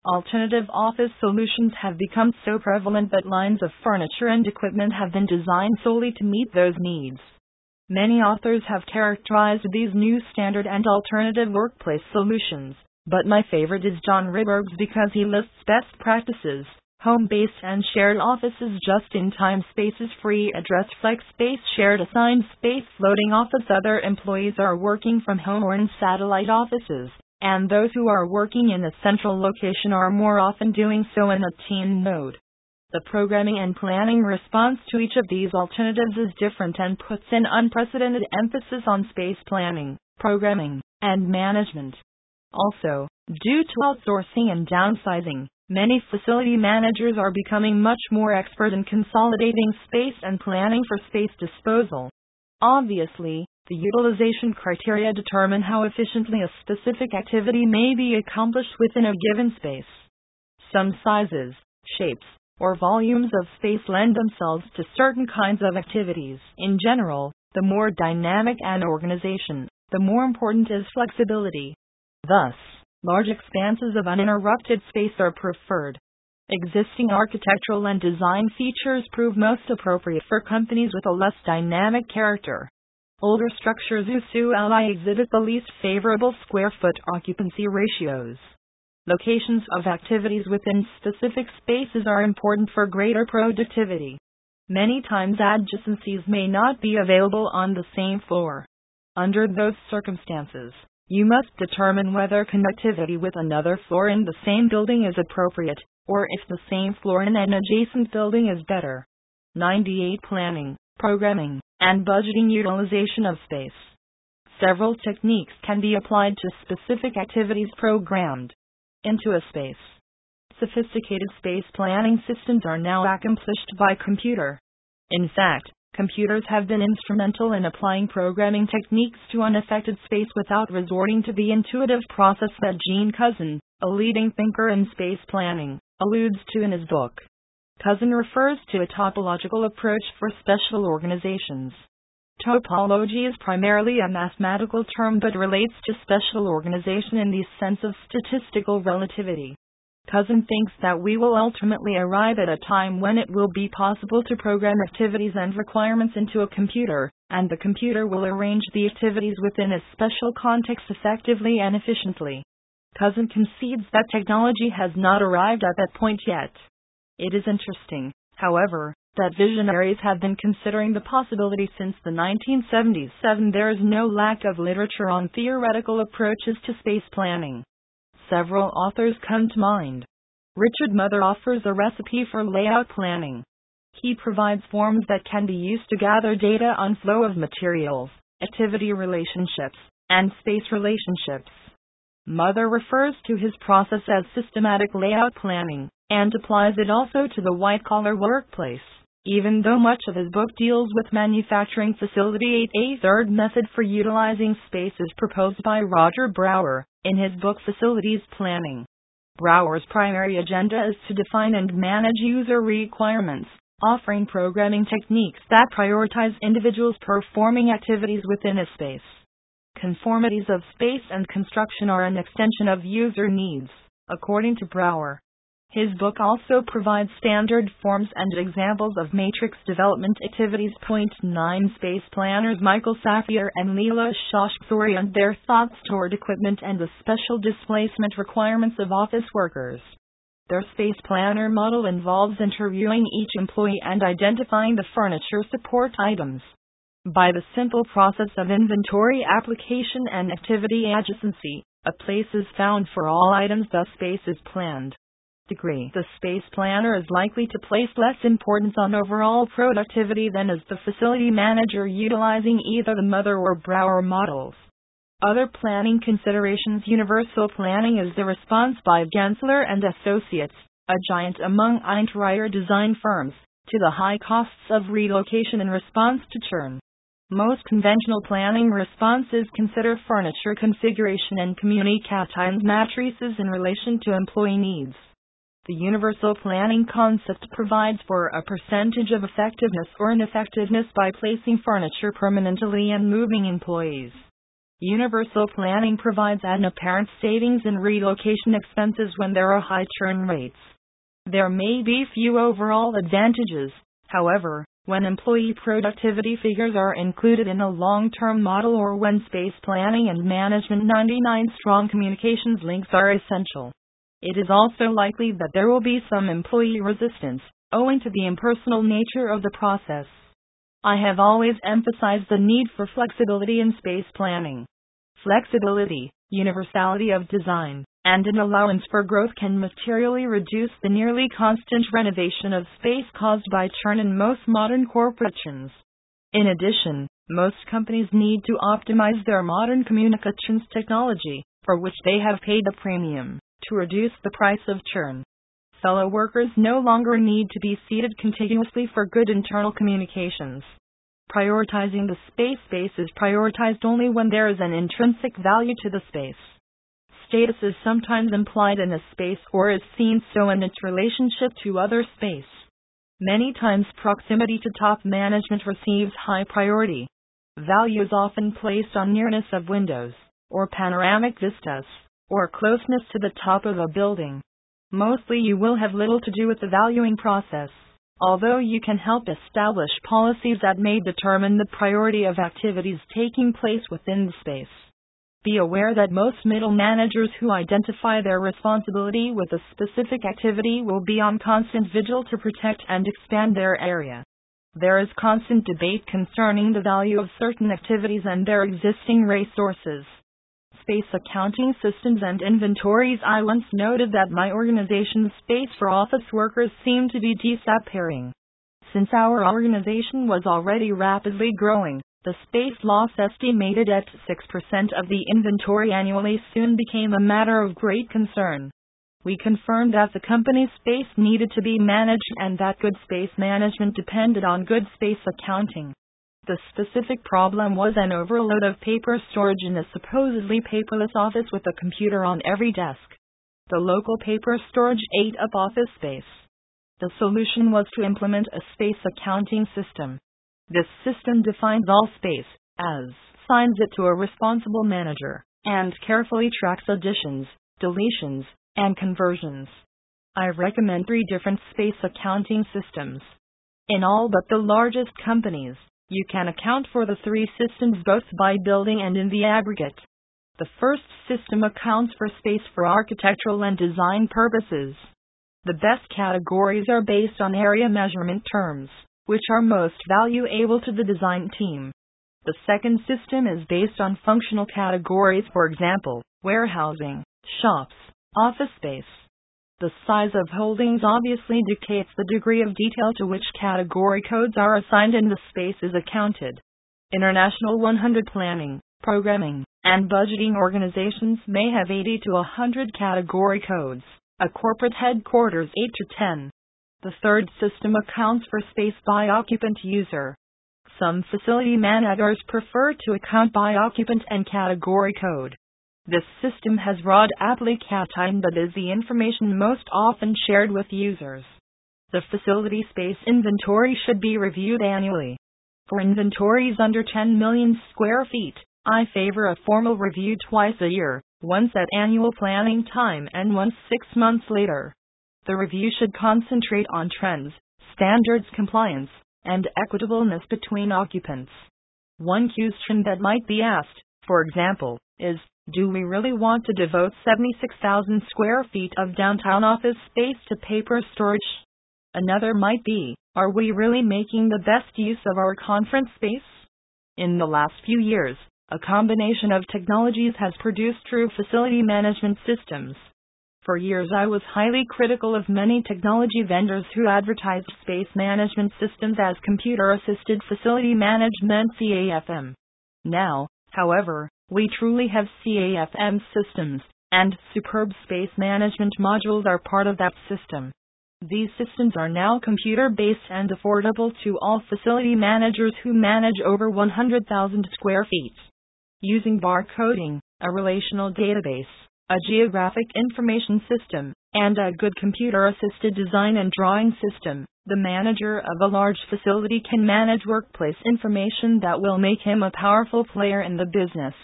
Alternative office solutions have become so prevalent that lines of furniture and equipment have been designed solely to meet those needs. Many authors have characterized these new standard and alternative workplace solutions, but my favorite is John Ryburg's because he lists best practices home base and shared offices just in time spaces free address flex space shared assigned space floating office other employees are working from home or in satellite offices and those who are working in a central location are more often doing so in a team mode the programming and planning response to each of these alternatives is different and puts an unprecedented emphasis on space planning, programming, and management. Also, due to outsourcing and downsizing, Many facility managers are becoming much more expert in consolidating space and planning for space disposal. Obviously, the utilization criteria determine how efficiently a specific activity may be accomplished within a given space. Some sizes, shapes, or volumes of space lend themselves to certain kinds of activities. In general, the more dynamic an organization, the more important is flexibility. Thus, large expanses of uninterrupted space are preferred. Existing architectural and design features prove most appropriate for companies with a less dynamic character. Older structures usually exhibit the least favorable square foot occupancy ratios. Locations of activities within specific spaces are important for greater productivity. Many times adjacencies may not be available on the same floor. Under those circumstances, you must determine whether connectivity with another floor in the same building is appropriate, or if the same floor in an adjacent building is better. 98 Planning, Programming, and Budgeting Utilization of Space. Several techniques can be applied to specific activities programmed into a space. Sophisticated space planning systems are now accomplished by computer. In fact, Computers have been instrumental in applying programming techniques to unaffected space without resorting to the intuitive process that Gene Cousin, a leading thinker in space planning, alludes to in his book. Cousin refers to a topological approach for special organizations. Topology is primarily a mathematical term but relates to special organization in the sense of statistical relativity. Cousin thinks that we will ultimately arrive at a time when it will be possible to program activities and requirements into a computer, and the computer will arrange the activities within a special context effectively and efficiently. Cousin concedes that technology has not arrived at that point yet. It is interesting, however, that visionaries have been considering the possibility since the 1970s. There is no lack of literature on theoretical approaches to space planning. Several authors come to mind. Richard Muther offers a recipe for layout planning. He provides forms that can be used to gather data on flow of materials, activity relationships, and space relationships. Muther refers to his process as systematic layout planning and applies it also to the white collar workplace. Even though much of his book deals with manufacturing facility 8, a third method for utilizing space is proposed by Roger Brauer, In his book Facilities Planning, Brauer's primary agenda is to define and manage user requirements, offering programming techniques that prioritize individuals performing activities within a space. Conformities of space and construction are an extension of user needs, according to Brower. His book also provides standard forms and examples of matrix development activities. Point 9 Space planners Michael Saphier and Leela Shashk and their thoughts toward equipment and the special displacement requirements of office workers. Their space planner model involves interviewing each employee and identifying the furniture support items. By the simple process of inventory application and activity adjacency, a place is found for all items, thus, space is planned degree. The space planner is likely to place less importance on overall productivity than is the facility manager utilizing either the Muther or Brauer models. Other planning considerations Universal planning is the response by Gensler and Associates, a giant among interior design firms, to the high costs of relocation in response to churn. Most conventional planning responses consider furniture configuration and communicatines matrices in relation to employee needs. The universal planning concept provides for a percentage of effectiveness or ineffectiveness by placing furniture permanently and moving employees. Universal planning provides an apparent savings in relocation expenses when there are high churn rates. There may be few overall advantages, however, when employee productivity figures are included in a long term model or when space planning and management 99 strong communications links are essential. It is also likely that there will be some employee resistance, owing to the impersonal nature of the process. I have always emphasized the need for flexibility in space planning. Flexibility, universality of design, and an allowance for growth can materially reduce the nearly constant renovation of space caused by churn in most modern corporations. In addition, most companies need to optimize their modern communications technology, for which they have paid a premium to reduce the price of churn. Fellow workers no longer need to be seated contiguously for good internal communications. Prioritizing the space space is prioritized only when there is an intrinsic value to the space. Status is sometimes implied in a space or is seen so in its relationship to other space. Many times proximity to top management receives high priority. Value is often placed on nearness of windows or panoramic vistas or closeness to the top of a building. Mostly you will have little to do with the valuing process, although you can help establish policies that may determine the priority of activities taking place within the space. Be aware that most middle managers who identify their responsibility with a specific activity will be on constant vigil to protect and expand their area. There is constant debate concerning the value of certain activities and their existing resources space accounting systems and inventories. I once noted that my organization's space for office workers seemed to be disappearing. Since our organization was already rapidly growing, the space loss estimated at 6% of the inventory annually soon became a matter of great concern. We confirmed that the company's space needed to be managed and that good space management depended on good space accounting. The specific problem was an overload of paper storage in a supposedly paperless office with a computer on every desk. The local paper storage ate up office space. The solution was to implement a space accounting system. This system defines all space, as assigns it to a responsible manager, and carefully tracks additions, deletions, and conversions. I recommend three different space accounting systems. In all but the largest companies, you can account for the three systems both by building and in the aggregate. The first system accounts for space for architectural and design purposes. The best categories are based on area measurement terms, which are most valuable to the design team. The second system is based on functional categories, for example, warehousing, shops, office space, the size of holdings obviously dictates the degree of detail to which category codes are assigned and the space is accounted. International 100 planning, programming, and budgeting organizations may have 80 to 100 category codes, a corporate headquarters 8 to 10. The third system accounts for space by occupant user. Some facility managers prefer to account by occupant and category code. This system has broad application but is the information most often shared with users. The facility space inventory should be reviewed annually. For inventories under 10 million square feet, I favor a formal review twice a year, once at annual planning time and once six months later. The review should concentrate on trends, standards compliance, and equitableness between occupants. One question that might be asked, for example, is Do we really want to devote 76,000 square feet of downtown office space to paper storage? Another might be Are we really making the best use of our conference space? In the last few years, a combination of technologies has produced true facility management systems. For years, I was highly critical of many technology vendors who advertised space management systems as computer assisted facility management CAFM. Now, however, we truly have CAFM systems, and superb space management modules are part of that system. These systems are now computer based and affordable to all facility managers who manage over 100,000 square feet. Using barcoding, a relational database, a geographic information system, and a good computer assisted design and drawing system, the manager of a large facility can manage workplace information that will make him a powerful player in the business.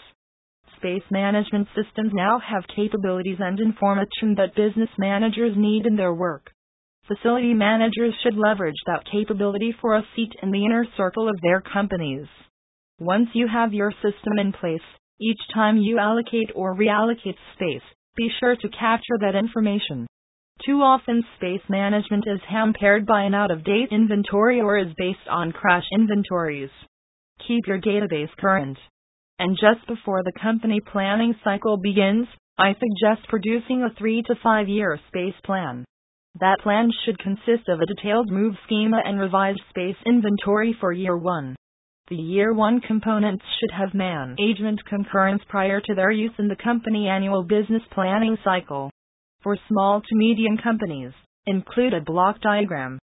Space management systems now have capabilities and information that business managers need in their work. Facility managers should leverage that capability for a seat in the inner circle of their companies. Once you have your system in place, each time you allocate or reallocate space, be sure to capture that information. Too often, space management is hampered by an out of date inventory or is based on crash inventories. Keep your database current. And just before the company planning cycle begins, I suggest producing a 3 to 5 year space plan. That plan should consist of a detailed move schema and revised space inventory for year 1. The year one components should have management concurrence prior to their use in the company annual business planning cycle. For small to medium companies, include a block diagram.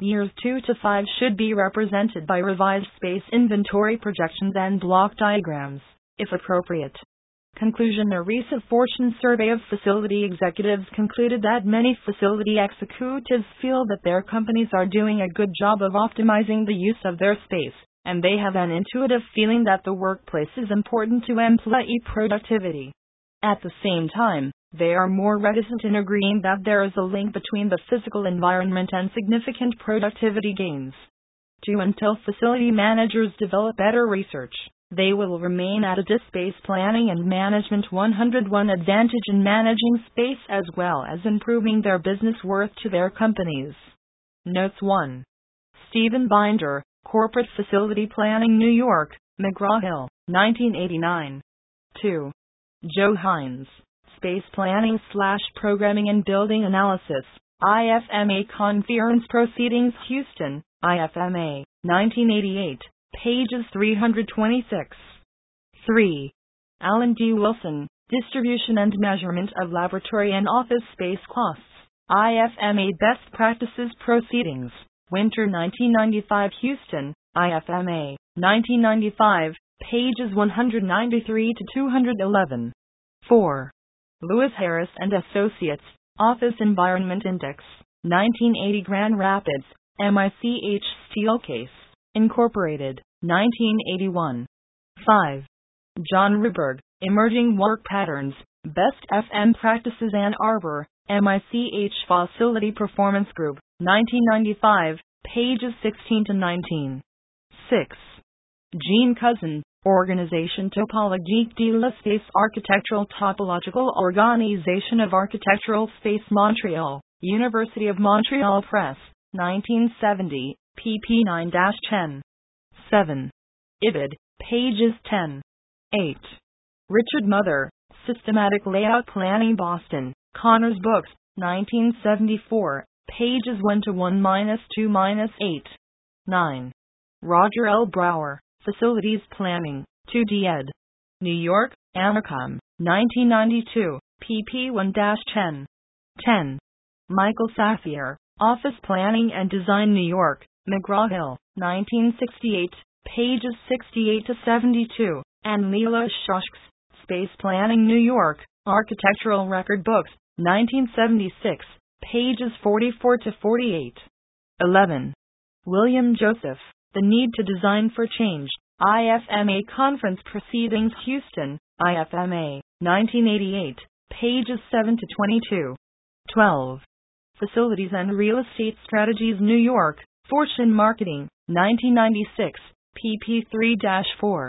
Years 2 to 5 should be represented by revised space inventory projections and block diagrams, if appropriate. Conclusion A recent Fortune survey of facility executives concluded that many facility executives feel that their companies are doing a good job of optimizing the use of their space and they have an intuitive feeling that the workplace is important to employee productivity. At the same time, they are more reticent in agreeing that there is a link between the physical environment and significant productivity gains. 2. Until facility managers develop better research, they will remain at a DISpace planning and management 101 advantage in managing space as well as improving their business worth to their companies. Notes 1. Stephen Binder, Corporate Facility Planning New York, McGraw-Hill, 1989. 2. Joe Hines, Space Planning slash Programming and Building Analysis, IFMA Conference Proceedings Houston, IFMA, 1988, pages 326. 3. Alan D. Wilson, Distribution and Measurement of Laboratory and Office Space Costs, IFMA Best Practices Proceedings, Winter 1995 Houston, IFMA, 1995, pages 193 to 211. 4. Louis Harris and Associates, Office Environment Index, 1980 Grand Rapids, MICH Steelcase, Incorporated, 1981. 5. John Ryburg, Emerging Work Patterns, Best FM Practices Ann Arbor, MICH Facility Performance Group, 1995, pages 16 to 19. 6. Jean Cousin, Organization Topologique de l'Espace Architectural Topological Organization of Architectural Space Montreal, University of Montreal Press, 1970, pp 9 10. 7. Ibid, pages 10. 8. Richard Muther, Systematic Layout Planning Boston, Cahners Books, 1974, pages 1 to 1 minus 2 minus 8. 9. Roger L. Brauer, Facilities Planning, 2D ed. New York, AMACOM, 1992, pp 1 10. 10. Michael Saphier, Office Planning and Design New York, McGraw Hill, 1968, pages 68 to 72, and Leela Shoshkes, Space Planning New York, Architectural Record Books, 1976, pages 44 to 48. 11. William Joseph, The Need to Design for Change, IFMA Conference Proceedings Houston, IFMA, 1988, pages 7 to 22. 12. Facilities and Real Estate Strategies New York, Fortune Marketing, 1996, pp 3 4.